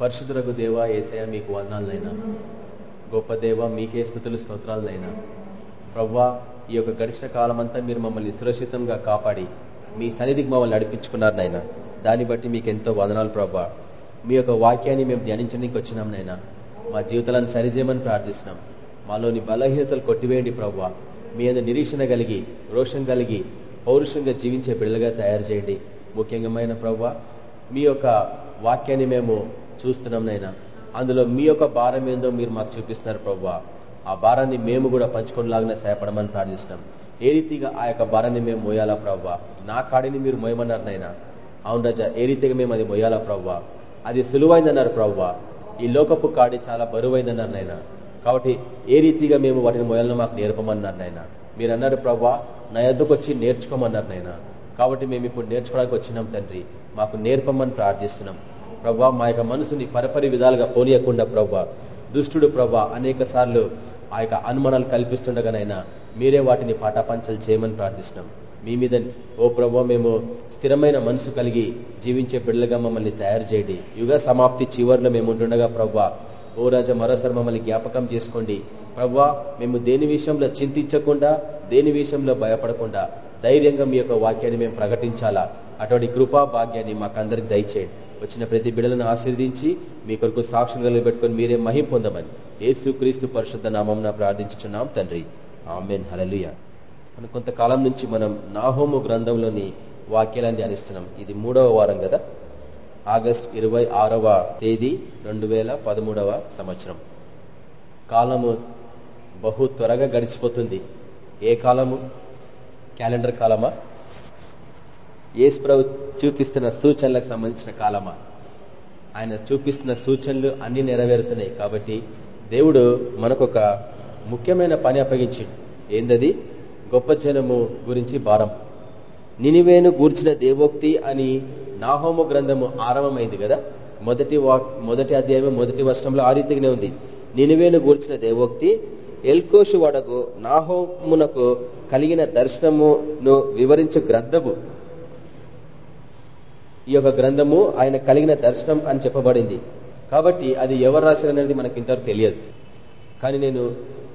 పరిశుద్ధులకు దేవ ఏసయ మీకు వందాలనైనా గొప్ప దేవ మీకే స్థుతులు స్తోత్రాలనైనా. ప్రవ్వా ఈ యొక్క గడిచిన కాలం అంతా మీరు మమ్మల్ని సురక్షితంగా కాపాడి మీ సన్నిధికి మమ్మల్ని నడిపించుకున్నారు నాయన దాన్ని బట్టి మీకు ఎంతో వదనాలు ప్రభా మీ యొక్క వాక్యాన్ని మేము ధ్యానించడానికి వచ్చినాం నైనా మా జీవితాలను సరిచేయమని ప్రార్థిస్తున్నాం. మాలోని బలహీనతలు కొట్టివేయండి ప్రవ్వా. మీ అందరి నిరీక్షణ కలిగి రోషం కలిగి పౌరుషంగా జీవించే బిడ్డలుగా తయారు చేయండి. ముఖ్యంగా ప్రవ్వా మీ యొక్క వాక్యాన్ని మేము చూస్తున్నాం నైనా అందులో మీ యొక్క భారం ఏందో మీరు మాకు చూపిస్తున్నారు ప్రవ్వా. ఆ భారాన్ని మేము కూడా పంచుకునేలాగానే సహాయపడమని ప్రార్థిస్తున్నాం. ఏ రీతిగా ఆ యొక్క భారాన్ని మేము మోయాలా ప్రవ్వా? నా కాడిని మీరు మోయమన్నారు నైనా అవును రజా ఏ రీతిగా మేము అది మోయాలా ప్రవ్వా? అది సులువైందన్నారు ప్రవ్వా. ఈ లోకపు కాడి చాలా బరువైందన్నారు నాయన కాబట్టి ఏ రీతిగా మేము వాటిని మొయాలను మాకు నేర్పమన్నారు నాయన మీరు అన్నారు ప్రవ్వా నా ఎద్దుకు వచ్చి నేర్చుకోమన్నారు నాయన కాబట్టి మేము ఇప్పుడు నేర్చుకోవడానికి వచ్చినాం తండ్రి. మాకు నేర్పమని ప్రార్థిస్తున్నాం. ప్రవ్వా మా యొక్క మనసుని పరపరి విధాలుగా పోనీయకుండా ప్రవ్వా. దుష్టుడు ప్రవ్వా అనేక సార్లు ఆ యొక్క అనుమానాలు కల్పిస్తుండగానైనా మీరే వాటిని పాటాపంచలు చేయమని ప్రార్థిస్తున్నాం. మీ మీద ఓ ప్రభు మేము స్థిరమైన మనసు కలిగి జీవించే బిడ్డలుగా మమ్మల్ని తయారు చేయండి. యుగ సమాప్తి చివరిలో మేము ఉంటుండగా ప్రవ్వా ఓ రాజా మరోసారి మమ్మల్ని జ్ఞాపకం చేసుకోండి. ప్రవ్వా మేము దేని విషయంలో చింతించకుండా దేని విషయంలో భయపడకుండా ధైర్యంగా మీ యొక్క వాక్యాన్ని మేము ప్రకటించాలా? అటువంటి కృపా భాగ్యాన్ని మాకందరికి దయచేయండి. వచ్చిన ప్రతి బిడ్డలను ఆశీర్దించి మీ కొరకు సాక్ష్యం నిలబెట్టుకొని మీరే మహిం పొందమని యేసు క్రీస్తు పరిశుద్ధ నామం ప్రార్థించుచున్నాం తండ్రి. ఆమెన్. హలలుయ మనం కొంతకాలం నుంచి మనం నాహోము గ్రంథంలోని వాక్యాలను ధ్యానిస్తున్నాం. ఇది మూడవ వారం కదా? ఆగస్ట్ ఇరవై ఆరవ తేదీ రెండు వేల పదమూడవ సంవత్సరం. కాలము బహు త్వరగా గడిచిపోతుంది. ఏ కాలము? క్యాలెండర్ కాలమా? ఏసుప్రభు చూపిస్తున్న సూచనలకు సంబంధించిన కాలమా? ఆయన చూపిస్తున్న సూచనలు అన్ని నెరవేరుతున్నాయి. కాబట్టి దేవుడు మనకొక ముఖ్యమైన పని అప్పగించిండు. ఏందది? గొప్ప జనము గురించి భారం. నినివేను గూర్చిన దేవోక్తి అని నాహోము గ్రంథము ఆరంభమైంది కదా? మొదటి మొదటి అధ్యాయం మొదటి వర్షంలో ఆ రీతిగానే ఉంది. నినివేను గూర్చిన దేవోక్తి ఎల్కోషు వడకు నాహోమునకు కలిగిన దర్శనమును వివరించే గ్రంథము. ఈ యొక్క గ్రంథము ఆయన కలిగిన దర్శనం అని చెప్పబడింది. కాబట్టి అది ఎవరు రాశారనేది మనకి ఇంతవరకు తెలియదు. కానీ నేను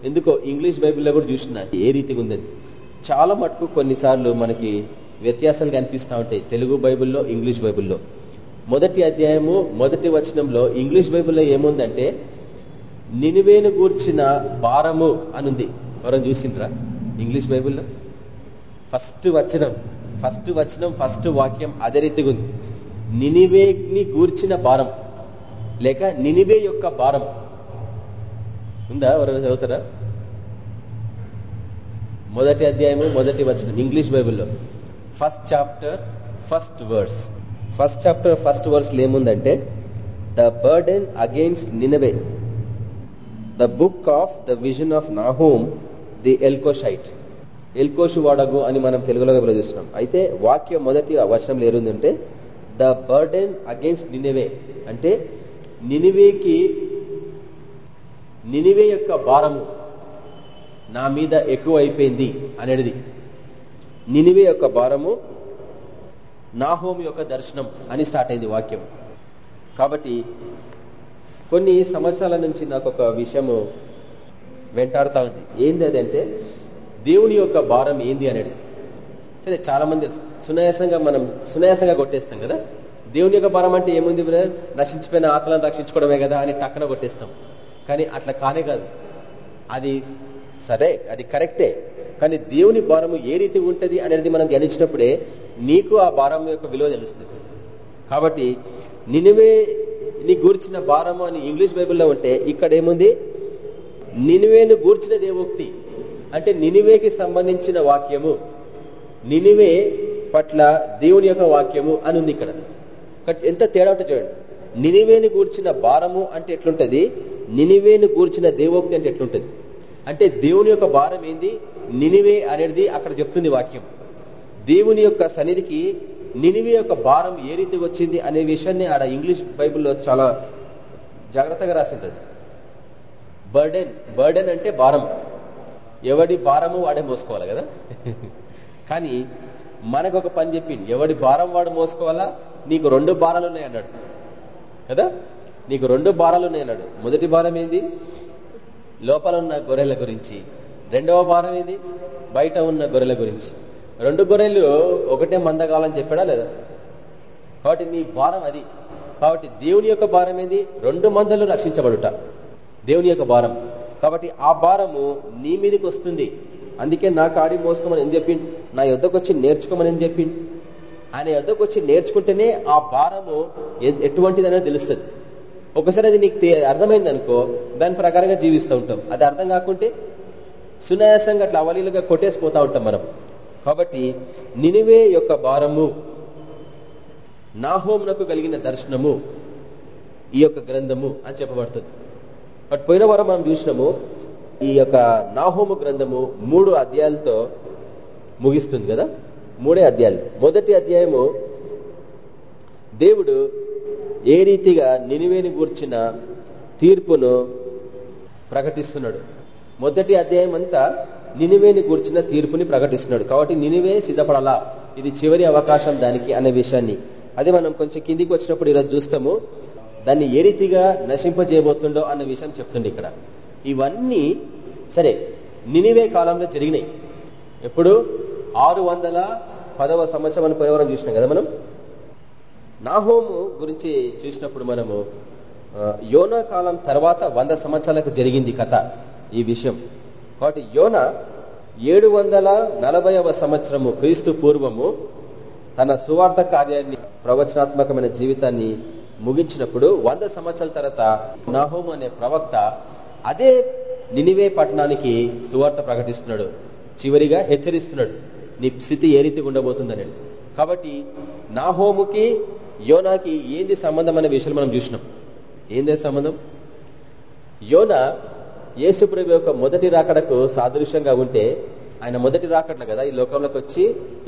ఎందుకో ఇంగ్లీష్ బైబిల్లో కూడా చూసిన ఏ రీతిగా ఉందని. చాలా మటుకు కొన్నిసార్లు మనకి వ్యత్యాసాలు కనిపిస్తూ ఉంటాయి తెలుగు బైబిల్లో ఇంగ్లీష్ బైబిల్లో. మొదటి అధ్యాయము మొదటి వచనంలో ఇంగ్లీష్ బైబిల్లో ఏముందంటే నినివేను గూర్చిన భారము అనుంది. ఎవరైనా చూసిండ్రా? ఇంగ్లీష్ బైబిల్లో? ఫస్ట్ వచనం ఫస్ట్ వచనం ఫస్ట్ వాక్యం అదే రీతిగా ఉంది నినివేని గూర్చిన భారం లేక నినివే యొక్క భారం. ఉందా? ఎవరైనా చదువుతారా? మొదటి అధ్యాయము మొదటి వచనం ఇంగ్లీష్ బైబిల్లో. First chapter first verse. First chapter first verse ఏముందంటే the burden against Nineveh. The book of the vision of Nahum the Elkoshite. Elkosh వాడగు అని మనం తెలుగులో చూస్తున్నాం అయితే వాక్యం మొదటి వచనంలో ఏరుందంటే ద బర్డెన్ అగైన్స్ నినివే. అంటే నినివేకి నినివే యొక్క భారము నా మీద ఎక్కువ అయిపోయింది అనేది నినివే యొక్క భారము నాహోమ్ యొక్క దర్శనం అని స్టార్ట్ అయింది వాక్యం. కాబట్టి కొన్ని సంవత్సరాల నుంచి నాకు ఒక విషయము వెంటాడుతా ఉంది. ఏంది అదంటే దేవుని యొక్క భారం ఏంది అనేది. సరే చాలా మంది సునాయాసంగా మనం సునాయాసంగా కొట్టేస్తాం కదా. దేవుని యొక్క భారం అంటే ఏముంది రక్షించిపోయిన ఆత్మలను రక్షించుకోవడమే కదా అని టక్కన కొట్టేస్తాం. కానీ అట్లా కానే కాదు. అది సరే అది కరెక్టే. కానీ దేవుని భారము ఏ రీతి ఉంటుంది అనేది మనం ధ్యానించినప్పుడే నీకు ఆ భారం యొక్క విలువ తెలుస్తుంది. కాబట్టి నినివే నీ గూర్చిన భారము అని ఇంగ్లీష్ బైబిల్లో ఉంటే ఇక్కడ ఏముంది నినివేను గూర్చిన దేవోక్తి అంటే నినివేకి సంబంధించిన వాక్యము. నినివే పట్ల దేవుని యొక్క వాక్యము అని ఉంది ఇక్కడ ఎంత తేడా ఉంటుంది చూడండి. నినివేని గూర్చిన భారము అంటే ఎట్లుంటది? నినివేను గూర్చిన దేవోక్తి అంటే ఎట్లుంటది? అంటే దేవుని యొక్క భారం ఏంది? నినివే అనేది అక్కడ చెప్తుంది వాక్యం. దేవుని యొక్క సన్నిధికి నినివే యొక్క భారం ఏ రీతికి వచ్చింది అనే విషయాన్ని ఆడ ఇంగ్లీష్ బైబిల్లో చాలా జాగ్రత్తగా రాసింటది బర్డెన్ బర్డెన్ అంటే భారం ఎవడి భారము వాడే మోసుకోవాలి కదా? కానీ మనకు ఒక పని చెప్పింది ఎవడి భారం వాడు మోసుకోవాలా? నీకు రెండు భారాలు ఉన్నాయి అన్నాడు. కదా? నీకు రెండు భారాలు ఉన్నాయన్నాడు మొదటి భారం ఏంది? లోపల ఉన్న గొర్రెల గురించి. రెండవ భారం ఏంది? బయట ఉన్న గొర్రెల గురించి. రెండు గొర్రెలు ఒకటే మందగాలని చెప్పాడా లేదా? కాబట్టి నీ భారం అది. కాబట్టి దేవుని యొక్క భారం ఏంది? రెండు మందలు రక్షించబడుట. దేవుని యొక్క భారం. కాబట్టి ఆ భారము నీ మీదకి వస్తుంది. అందుకే నా కాడి మోసుకోమని ఏం చెప్పిండు? నా యుద్ధకు వచ్చి నేర్చుకోమని ఏం చెప్పిండు? ఆయన యుద్ధకు వచ్చి నేర్చుకుంటేనే ఆ భారము ఎటువంటిదనేది తెలుస్తుంది. ఒకసారి అది నీకు అర్థమైంది అనుకో దాని ప్రకారంగా జీవిస్తూ ఉంటాం. అది అర్థం కాకుంటే సునాయాసంగా అట్లా అవలీలుగా కొట్టేసిపోతా ఉంటాం మనం. కాబట్టి నినివే యొక్క భారము నాహోమునకు కలిగిన దర్శనము ఈ యొక్క గ్రంథము అని చెప్పబడుతుంది. అటు పోయిన వారం మనం చూసినాము ఈ యొక్క నాహోము గ్రంథము మూడు అధ్యాయాలతో ముగిస్తుంది కదా? మూడే అధ్యాయాలు. మొదటి అధ్యాయము దేవుడు ఏ రీతిగా నినివేని గూర్చిన తీర్పును ప్రకటిస్తున్నాడు. మొదటి అధ్యాయం అంతా నినివేని గూర్చిన తీర్పుని ప్రకటిస్తున్నాడు. కాబట్టి నినివే సిద్ధపడాలా? ఇది చివరి అవకాశం దానికి అనే విషయాన్ని. అదే మనం కొంచెం కిందికి వచ్చినప్పుడు ఈరోజు చూస్తాము. దాన్ని ఏ రీతిగా నశింపజేయబోతుండో అన్న విషయం చెప్తుండే ఇక్కడ. ఇవన్నీ సరే నినివే కాలంలో జరిగినాయి. ఎప్పుడు? ఆరు వందల పదవ సంవత్సరం అని పోయేవరం చూసినాం కదా మనం? నాహోము గురించి చూసినప్పుడు మనము యోనా కాలం తర్వాత వంద సంవత్సరాలకు జరిగింది కథ ఈ విషయం. కాబట్టి యోన ఏడు వందల నలభైవ సంవత్సరము క్రీస్తు పూర్వము తన సువార్థ కార్యాన్ని ప్రవచనాత్మకమైన జీవితాన్ని ముగించినప్పుడు వంద సంవత్సరాల తర్వాత నాహోము అనే ప్రవక్త అదే నినివే పట్టణానికి సువార్త ప్రకటిస్తున్నాడు. చివరిగా హెచ్చరిస్తున్నాడు. నీ స్థితి ఏ రీతిగా ఉండబోతుందని. కాబట్టి నాహోముకి యోనాకి ఏంది సంబంధం అనే విషయాలు మనం చూసినాం. ఏంది సంబంధం? యోన యేసుప్రభు యొక్క మొదటి రాకడకు సాదృశ్యంగా ఉంటే ఆయన మొదటి రాకట్ల కదా ఈ లోకంలోకి వచ్చి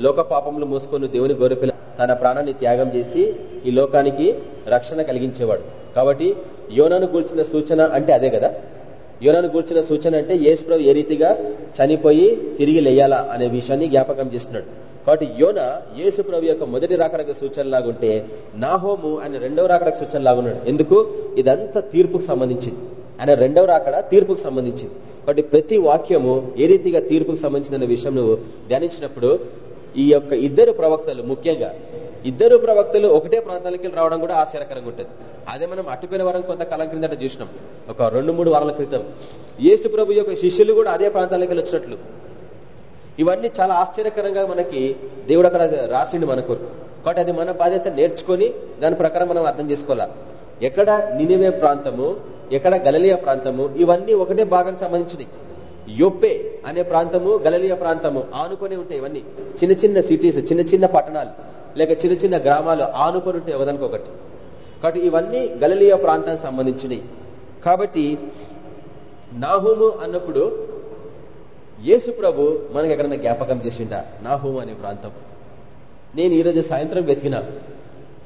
లోక పాపములు మూసుకొని దేవుని గౌరపిల్ల తన ప్రాణాన్ని త్యాగం చేసి ఈ లోకానికి రక్షణ కలిగించేవాడు. కాబట్టి యోనను గూర్చిన సూచన అంటే అదే కదా? యోనను గూర్చిన సూచన అంటే యేసుప్రభు ఏ రీతిగా చనిపోయి తిరిగి లేయాలా అనే విషయాన్ని జ్ఞాపకం చేస్తున్నాడు. కాబట్టి యోన యేసుప్రభు యొక్క మొదటి రాకడకు సూచన లాగుంటే నాహోము ఆయన రెండవ రాకడకు సూచన లాగున్నాడు ఎందుకు? ఇదంతా తీర్పుకు సంబంధించింది. ఆయన రెండవ రాకడ తీర్పుకు సంబంధించింది. కాబట్టి ప్రతి వాక్యము ఏ రీతిగా తీర్పుకు సంబంధించిన విషయం నువ్వు ధ్యానించినప్పుడు ఈ యొక్క ఇద్దరు ప్రవక్తలు ముఖ్యంగా ఇద్దరు ప్రవక్తలు ఒకటే ప్రాంతాలకి రావడం కూడా ఆశ్చర్యకరంగా ఉంటుంది. అదే మనం అటుపోయిన వారం కొంతకాలం క్రిందట చూసినాం. ఒక రెండు మూడు వారాల క్రితం యేసు ప్రభు యొక్క శిష్యులు కూడా అదే ప్రాంతాలకి వచ్చినట్లు. ఇవన్నీ చాలా ఆశ్చర్యకరంగా మనకి దేవుడు అక్కడ రాసిండు మనకు. కాబట్టి అది మన బాధ్యత నేర్చుకొని దాని ప్రకారం మనం అర్థం చేసుకోవాలా. ఎక్కడ నినివే ప్రాంతము ఎక్కడ గలలియా ప్రాంతము ఇవన్నీ ఒకటే భాగానికి సంబంధించినవి యొప్పే అనే ప్రాంతము గలలియ ప్రాంతము ఆనుకొని ఉంటాయి ఇవన్నీ చిన్న చిన్న సిటీస్ చిన్న చిన్న పట్టణాలు లేక చిన్న చిన్న గ్రామాలు ఆనుకొని ఉంటాయి ఒకదానికి కాబట్టి ఇవన్నీ గలలియా ప్రాంతానికి సంబంధించినవి కాబట్టి నాహోము అన్నప్పుడు యేసు ప్రభు మనకి ఎక్కడన్నా జ్ఞాపకం చేసిండ? నాహోము అనే ప్రాంతం. నేను ఈరోజు సాయంత్రం వెతికినా.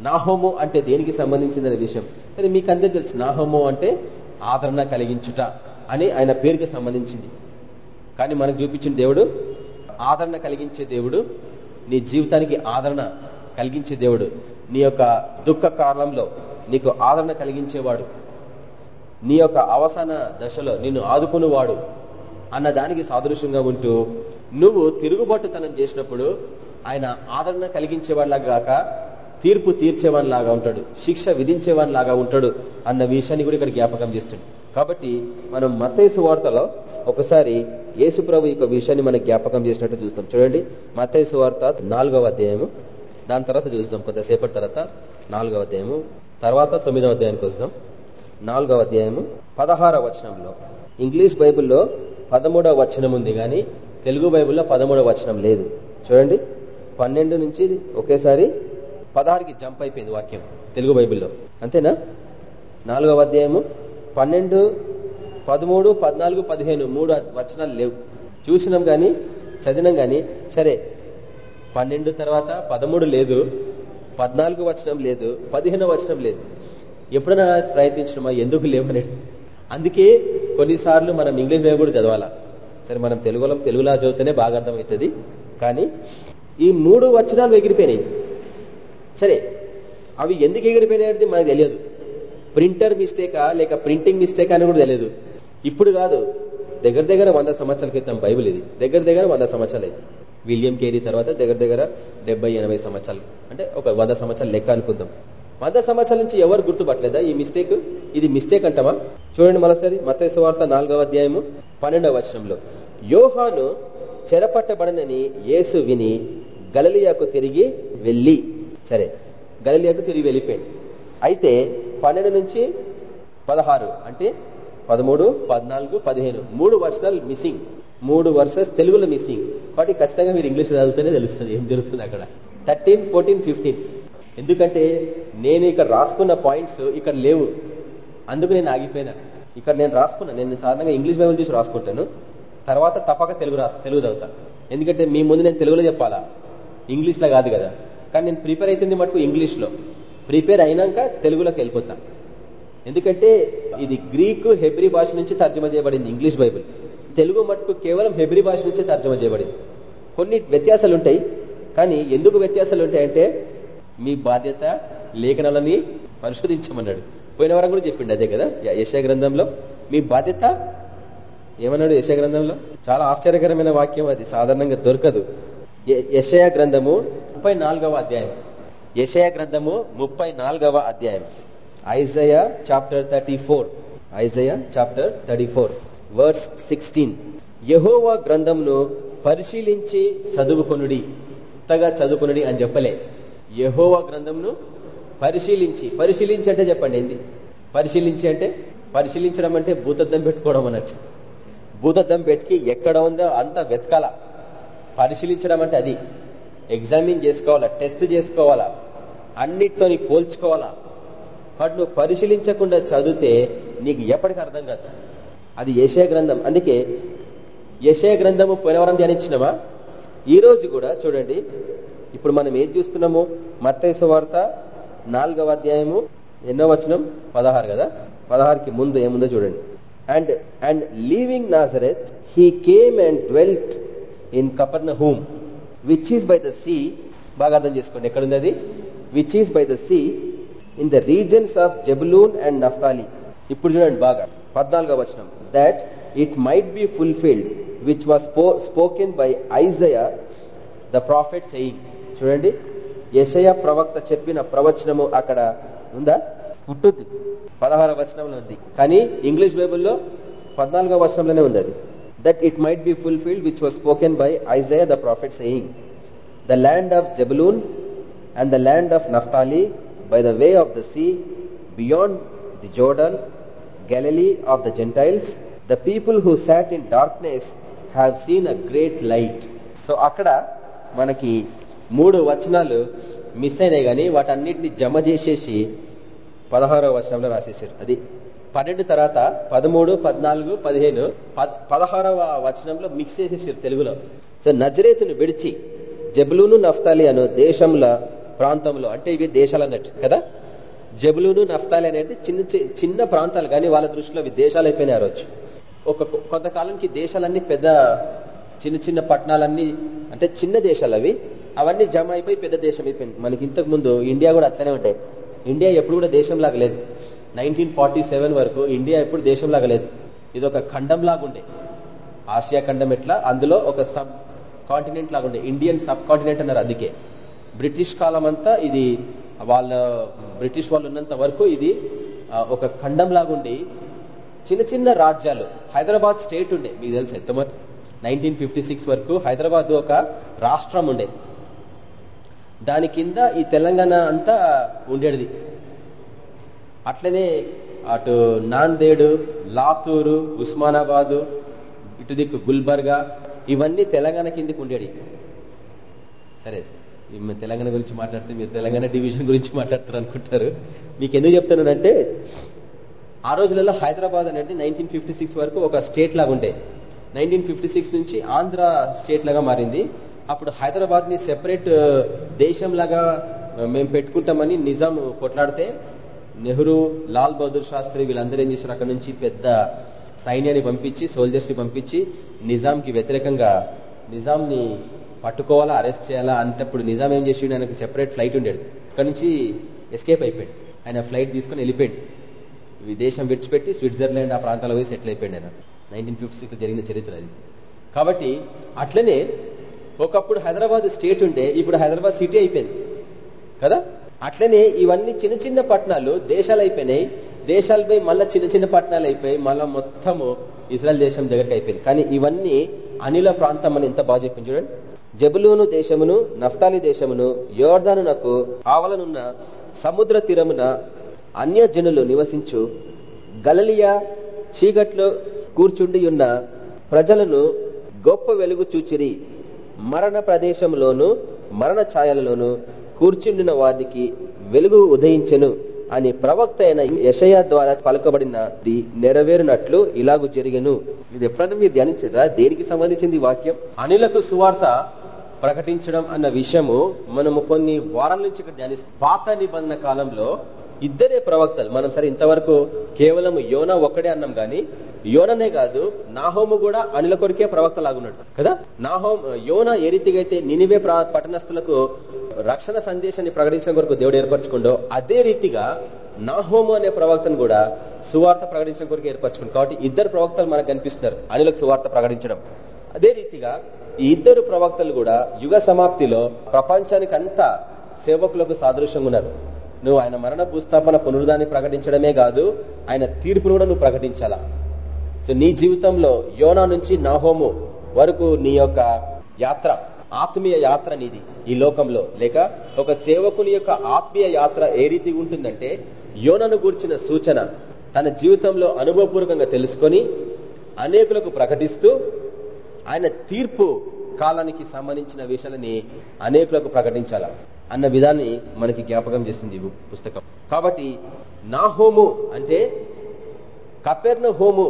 నాహోము అంటే దేనికి సంబంధించిందనే విషయం. కానీ మీకు తెలుసు నాహోము అంటే ఆదరణ కలిగించుట అని ఆయన పేరుకి సంబంధించింది. కానీ మనకు చూపించిన దేవుడు ఆదరణ కలిగించే దేవుడు నీ జీవితానికి ఆదరణ కలిగించే దేవుడు నీ యొక్క దుఃఖ కాలంలో నీకు ఆదరణ కలిగించేవాడు నీ యొక్క అవసాన దశలో నిన్ను ఆదుకునేవాడు అన్న దానికి సాదృశ్యంగా ఉంటూ నువ్వు తిరుగుబాటుతనం చేసినప్పుడు ఆయన ఆదరణ కలిగించేవాడిలాగా కాక తీర్పు తీర్చేవాడిలాగా ఉంటాడు శిక్ష విధించేవాడిలాగా ఉంటాడు అన్న విషయాన్ని కూడా ఇక్కడ జ్ఞాపకం చేస్తుంది కాబట్టి మనం మతేసు వార్తలో ఒకసారి యేసు ప్రభు యొక్క విషయాన్ని మనం జ్ఞాపకం చేసినట్టు చూస్తాం. చూడండి మతేసు వార్త నాలుగవ అధ్యాయము. దాని తర్వాత చూస్తాం కొద్దిసేపటి తర్వాత. నాలుగవ అధ్యాయము. తర్వాత తొమ్మిదవ అధ్యాయానికి వస్తాం. నాలుగవ అధ్యాయము పదహార వచనంలో. ఇంగ్లీష్ బైబిల్లో పదమూడవ వచనం ఉంది కానీ తెలుగు బైబిల్లో పదమూడవ వచనం లేదు. చూడండి పన్నెండు నుంచి ఒకేసారి పదహారుకి జంప్ అయిపోయింది వాక్యం తెలుగు బైబిల్లో. అంతేనా? నాలుగవ అధ్యాయము పన్నెండు పదమూడు పద్నాలుగు పదిహేను మూడు వచనాలు లేవు. చూసినాం కానీ చదివినాం కానీ సరే పన్నెండు తర్వాత పదమూడు లేదు పద్నాలుగు వచనం లేదు పదిహేను వచనం లేదు. ఎప్పుడైనా ప్రయత్నించడమా ఎందుకు లేవనేది అందుకే కొన్నిసార్లు మనం ఇంగ్లీష్ బైబుల్ కూడా చదవాలా. సరే మనం తెలుగులో తెలుగులా చదివితేనే బాగా అర్థమవుతుంది. కానీ ఈ మూడు వచనాలు ఎగిరిపోయినాయి. సరే అవి ఎందుకు ఎగిరిపోయినాయి మనకు తెలియదు. ప్రింటర్ మిస్టేకా లేక ప్రింటింగ్ మిస్టేక్ అని కూడా తెలియదు. ఇప్పుడు కాదు. దగ్గర దగ్గర వంద సంవత్సరాల క్రితం బైబిల్ ఇది. దగ్గర దగ్గర వంద సంవత్సరాలు. ఇది విలియం కేరీ తర్వాత దగ్గర దగ్గర డెబ్బై ఎనభై సంవత్సరాలు. అంటే ఒక వంద సంవత్సరాలు లెక్క అనుకుందాం. వంద సంవత్సరాల నుంచి ఎవరు గుర్తుపట్టలేదా ఈ మిస్టేక్ ఇది మిస్టేక్ అంటామా? చూడండి మరోసారి మత వార్త నాలుగవ అధ్యాయము పన్నెండవ వచనంలో. యోహాను చెరపట్టబడనని యేసు విని గలలియాకు తిరిగి వెళ్ళి. సరే గలలియాకు తిరిగి వెళ్ళిపోయింది. అయితే పన్నెండు నుంచి పదహారు అంటే పదమూడు పద్నాలుగు పదిహేను. మూడు వర్షాలు మిస్సింగ్ మూడు వర్సెస్ తెలుగులో మిస్సింగ్ కాబట్టి ఖచ్చితంగా మీరు ఇంగ్లీష్ చదివితేనే తెలుస్తుంది ఏం జరుగుతుంది అక్కడ. థర్టీన్ ఫోర్టీన్ ఫిఫ్టీన్ ఎందుకంటే నేను ఇక్కడ రాసుకున్న పాయింట్స్ ఇక్కడ లేవు. అందుకు నేను ఆగిపోయినా. ఇక్కడ నేను రాసుకున్నా. నేను సాధారణంగా ఇంగ్లీష్ బైబుల్ చూసి రాసుకుంటాను. తర్వాత తప్పక తెలుగు రాసు తెలుగు చదువుతా. ఎందుకంటే మీ ముందు నేను తెలుగులో చెప్పాలా? ఇంగ్లీష్లో కాదు కదా. కానీ నేను ప్రిపేర్ అవుతుంది మటుకు ఇంగ్లీష్లో. ప్రిపేర్ అయినాక తెలుగులోకి వెళ్ళిపోతాను ఎందుకంటే ఇది గ్రీకు హెబ్రి భాష నుంచి తర్జమ చేయబడింది ఇంగ్లీష్ బైబుల్. తెలుగు మట్టుకు కేవలం హెబ్రి భాష నుంచే తర్జమ చేయబడింది. కొన్ని వ్యత్యాసాలు ఉంటాయి కానీ ఎందుకు వ్యత్యాసాలు ఉంటాయంటే మీ బాధ్యత లేఖనాలని పరిశోధించమన్నాడు. పోయిన వారం కూడా చెప్పిండు అదే కదా? యశా గ్రంథంలో. మీ బాధ్యత ఏమన్నాడు యశా గ్రంథంలో? చాలా ఆశ్చర్యకరమైన వాక్యం అది సాధారణంగా దొరకదు. యశయ గ్రంథము ముప్పై అధ్యాయం. యశయ గ్రంథము ముప్పై అధ్యాయం. Isaiah chapter thirty four Isaiah chapter thirty four words sixteen యహోవా గ్రంథంను పరిశీలించి చదువుకొనుడి కొత్తగా చదువుకునుడి అని చెప్పలే. యహోవా గ్రంథంను పరిశీలించి పరిశీలించి అంటే చెప్పండి ఏంది? పరిశీలించి అంటే పరిశీలించడం అంటే భూతద్దం పెట్టుకోవడం అన్నట్టు. భూతద్దం పెట్టి ఎక్కడ ఉందో అంత వెతకాల. పరిశీలించడం అంటే అది. ఎగ్జామిన్ చేసుకోవాలా టెస్ట్ చేసుకోవాలా అన్నిటితో పోల్చుకోవాలా. వాటిని నువ్వు పరిశీలించకుండా చదివితే నీకు ఎప్పటికీ అర్థం కాదు. అది యశయ గ్రంథం. అందుకే యశయ గ్రంథము పోయినవరం ధ్యానించినవా? ఈ రోజు కూడా చూడండి. ఇప్పుడు మనం ఏం చూస్తున్నాము? మత్తైసు వార్త నాలుగవ అధ్యాయము ఎన్నో వచనం? పదహారు కదా? పదహారుకి ముందు ఏముందో చూడండి. And and leaving Nazareth he came and dwelt in Capernaum which is by the sea బాగా అర్థం చేసుకోండి. ఎక్కడుంది అది? Which is by the sea in the regions of Zebulun and Naphtali ఇప్పుడు చూడండి బాగా పద్నాలుగో వచనం. That it might be fulfilled which was spoken by Isaiah the prophet saying చూడండి యశయ ప్రవక్త చెప్పిన ప్రవచనము అక్కడ ఉందా? ఉంటుంది పదహార వచనంలో ఉంది. కానీ ఇంగ్లీష్ బైబుల్లో పద్నాలుగో వచనంలోనే ఉంది అది. That it might be fulfilled which was spoken by Isaiah the prophet saying the land of Zebulun and the land of Naphtali by the way of the sea beyond the Jordan Galilee of the Gentiles the people who sat in darkness have seen a great light so అక్కడ మనకి మూడు వచనాలు miss అయినాయి కానీ వాటన్నిటిని జమ చేసేసి పదహారవ వచనంలో రాసేసారు అది పన్నెండు తర్వాత పదమూడు పద్నాలుగు పదిహేను పదహారవ వచనంలో మిక్స్ చేసేసారు తెలుగులో. సో నజరేతును విడిచి జబులును నఫ్తాలి అను దేశంలో ప్రాంతంలో. అంటే ఇవి దేశాలు అన్నట్టు కదా? జబులును నఫ్తాలి అనేది చిన్న చిన్న ప్రాంతాలు కానీ వాళ్ళ దృష్టిలో అవి దేశాలు అయిపోయినాయి రోజు. ఒక కొంతకాలానికి దేశాలన్నీ పెద్ద చిన్న చిన్న పట్టణాలన్నీ అంటే చిన్న దేశాలు అవి. అవన్నీ జమ అయిపోయి పెద్ద దేశం అయిపోయింది. మనకి ఇంతకు ముందు ఇండియా కూడా అట్లనే ఉంటాయి ఇండియా ఎప్పుడు కూడా దేశం లాగా లేదు. నైన్టీన్ వరకు ఇండియా ఎప్పుడు దేశంలాగా లేదు. ఇది ఒక ఖండం లాగుండే ఆసియా ఖండం ఎట్లా? అందులో ఒక సబ్ కాంటినెంట్ లాగుండే ఇండియన్ సబ్ కాంటినెంట్ అన్నారు అందుకే. బ్రిటిష్ కాలం అంతా ఇది వాళ్ళ బ్రిటిష్ వాళ్ళు ఉన్నంత వరకు ఇది ఒక ఖండం లాగుండి చిన్న చిన్న రాజ్యాలు. హైదరాబాద్ స్టేట్ ఉండే. మీకు తెలుసు ఎంతమంది నైన్టీన్ వరకు హైదరాబాద్ ఒక రాష్ట్రం ఉండే. దాని కింద ఈ తెలంగాణ అంతా ఉండేది. అట్లనే అటు నాందేడు లాతూరు ఉస్మానాబాదు ఇటు దిక్కు గుల్బర్గా ఇవన్నీ తెలంగాణ కిందకు ఉండేది సరే. తెలంగాణ గురించి మాట్లాడితే మీరు తెలంగాణ డివిజన్ గురించి మాట్లాడతారు అనుకుంటారు. మీకు ఎందుకు చెప్తానంటే ఆ రోజులలో హైదరాబాద్ అనేది నైన్టీన్ వరకు ఒక స్టేట్ లాగా ఉండే. నైన్టీన్ నుంచి ఆంధ్ర స్టేట్ లాగా మారింది. అప్పుడు హైదరాబాద్ని సెపరేట్ దేశంలాగా మేము పెట్టుకుంటామని నిజాం కొట్లాడితే నెహ్రూ లాల్ బహదూర్ శాస్త్రి వీళ్ళందరూ ఏం చేశారు? అక్కడ నుంచి పెద్ద సైన్యాన్ని పంపించి సోల్జర్స్ని పంపించి నిజాంకి వ్యతిరేకంగా నిజాంని పట్టుకోవాలా అరెస్ట్ చేయాలా అంటప్పుడు నిజాం ఏం చేసిండు? ఆయనకు సెపరేట్ ఫ్లైట్ ఉండేది. అక్కడ నుంచి ఎస్కేప్ అయిపోయాడు. ఆయన ఫ్లైట్ తీసుకుని వెళ్ళిపోయాడు. ఈ దేశం విడిచిపెట్టి స్విట్జర్లాండ్ ఆ ప్రాంతాల్లో పోయి సెటిల్ అయిపోయాడు ఆయన. నైన్టీన్ ఫిఫ్టీ జరిగిన చరిత్ర అది. కాబట్టి అట్లనే ఒకప్పుడు హైదరాబాద్ స్టేట్ ఉంటే ఇప్పుడు హైదరాబాద్ సిటీ అయిపోయింది. కదా? అట్లనే ఇవన్నీ చిన్న చిన్న పట్టణాలు దేశాలు అయిపోయినాయి. దేశాలపై మళ్ళా చిన్న చిన్న పట్టణాలు అయిపోయి మళ్ళా మొత్తము ఇజ్రాయల్ దేశం దగ్గరికి అయిపోయింది. కానీ ఇవన్నీ అనిల ప్రాంతం అని ఎంత బాగా చెప్పింది చూడండి. జబులూను దేశమును నఫ్తాలి దేశమును యోర్ధానునకు ఆవలనున్న సముద్ర తీరమున అన్యజనులు నివసించు. గలలియా చీకట్లో కూర్చుండి ఉన్న ప్రజలను గొప్ప వెలుగు చూచిరి. మరణ ప్రదేశంలోను మరణ ఛాయలలోను కూర్చుండిన వారికి వెలుగు ఉదయించెను. అని ప్రవక్త అయిన యషయా ద్వారా పలకబడినది నెరవేరునట్లు ఇలాగూ జరిగను. ఇది ఎప్పుడైనా మీరు ధ్యానించదా దేనికి సంబంధించింది వాక్యం? అనిలకు సువార్త ప్రకటించడం అన్న విషయము మనము కొన్ని వారాల నుంచి ఇక్కడ ధ్యానిస్తాం పాత నిబంధన కాలంలో ఇద్దరే ప్రవక్తలు. మనం సరే ఇంతవరకు కేవలం యోన ఒక్కడే అన్నాం గాని యోననే కాదు నాహోము కూడా అనుల కొరికే ప్రవక్త లాగున్నాడు కదా? నాహోం యోన ఏ రీతిగా అయితే నినివే పట్టణస్థులకు రక్షణ సందేశాన్ని ప్రకటించడం కొరకు దేవుడు ఏర్పరచుకుండో అదే రీతిగా నాహోము అనే ప్రవక్తను కూడా సువార్త ప్రకటించడం కొరకు ఏర్పరచుకుంది కాబట్టి ఇద్దరు ప్రవక్తలు మనకు కనిపిస్తున్నారు అనులకు సువార్త ప్రకటించడం. అదే రీతిగా ఈ ఇద్దరు ప్రవక్తలు కూడా యుగ సమాప్తిలో ప్రపంచానికి అంతా సేవకులకు సాదృశ్యంగా ఉన్నారు. నువ్వు ఆయన మరణ భూస్థాపన పునరుదాన్ని ప్రకటించడమే కాదు ఆయన తీర్పును కూడా నువ్వు ప్రకటించాలా? సో నీ జీవితంలో యోనా నుంచి నాహోము వరకు నీ యొక్క యాత్ర ఆత్మీయ యాత్ర నీది ఈ లోకంలో. లేక ఒక సేవకుని యొక్క ఆత్మీయ యాత్ర ఏ రీతి ఉంటుందంటే యోనను గూర్చిన సూచన తన జీవితంలో అనుభవపూర్వకంగా తెలుసుకొని అనేకులకు ప్రకటిస్తూ ఆయన తీర్పు కాలానికి సంబంధించిన విషయాలని అనేకులకు ప్రకటించాల? అన్న విధాన్ని మనకి జ్ఞాపకం చేసింది పుస్తకం. కాబట్టి నా హోము అంటే కపెర్ణ హోము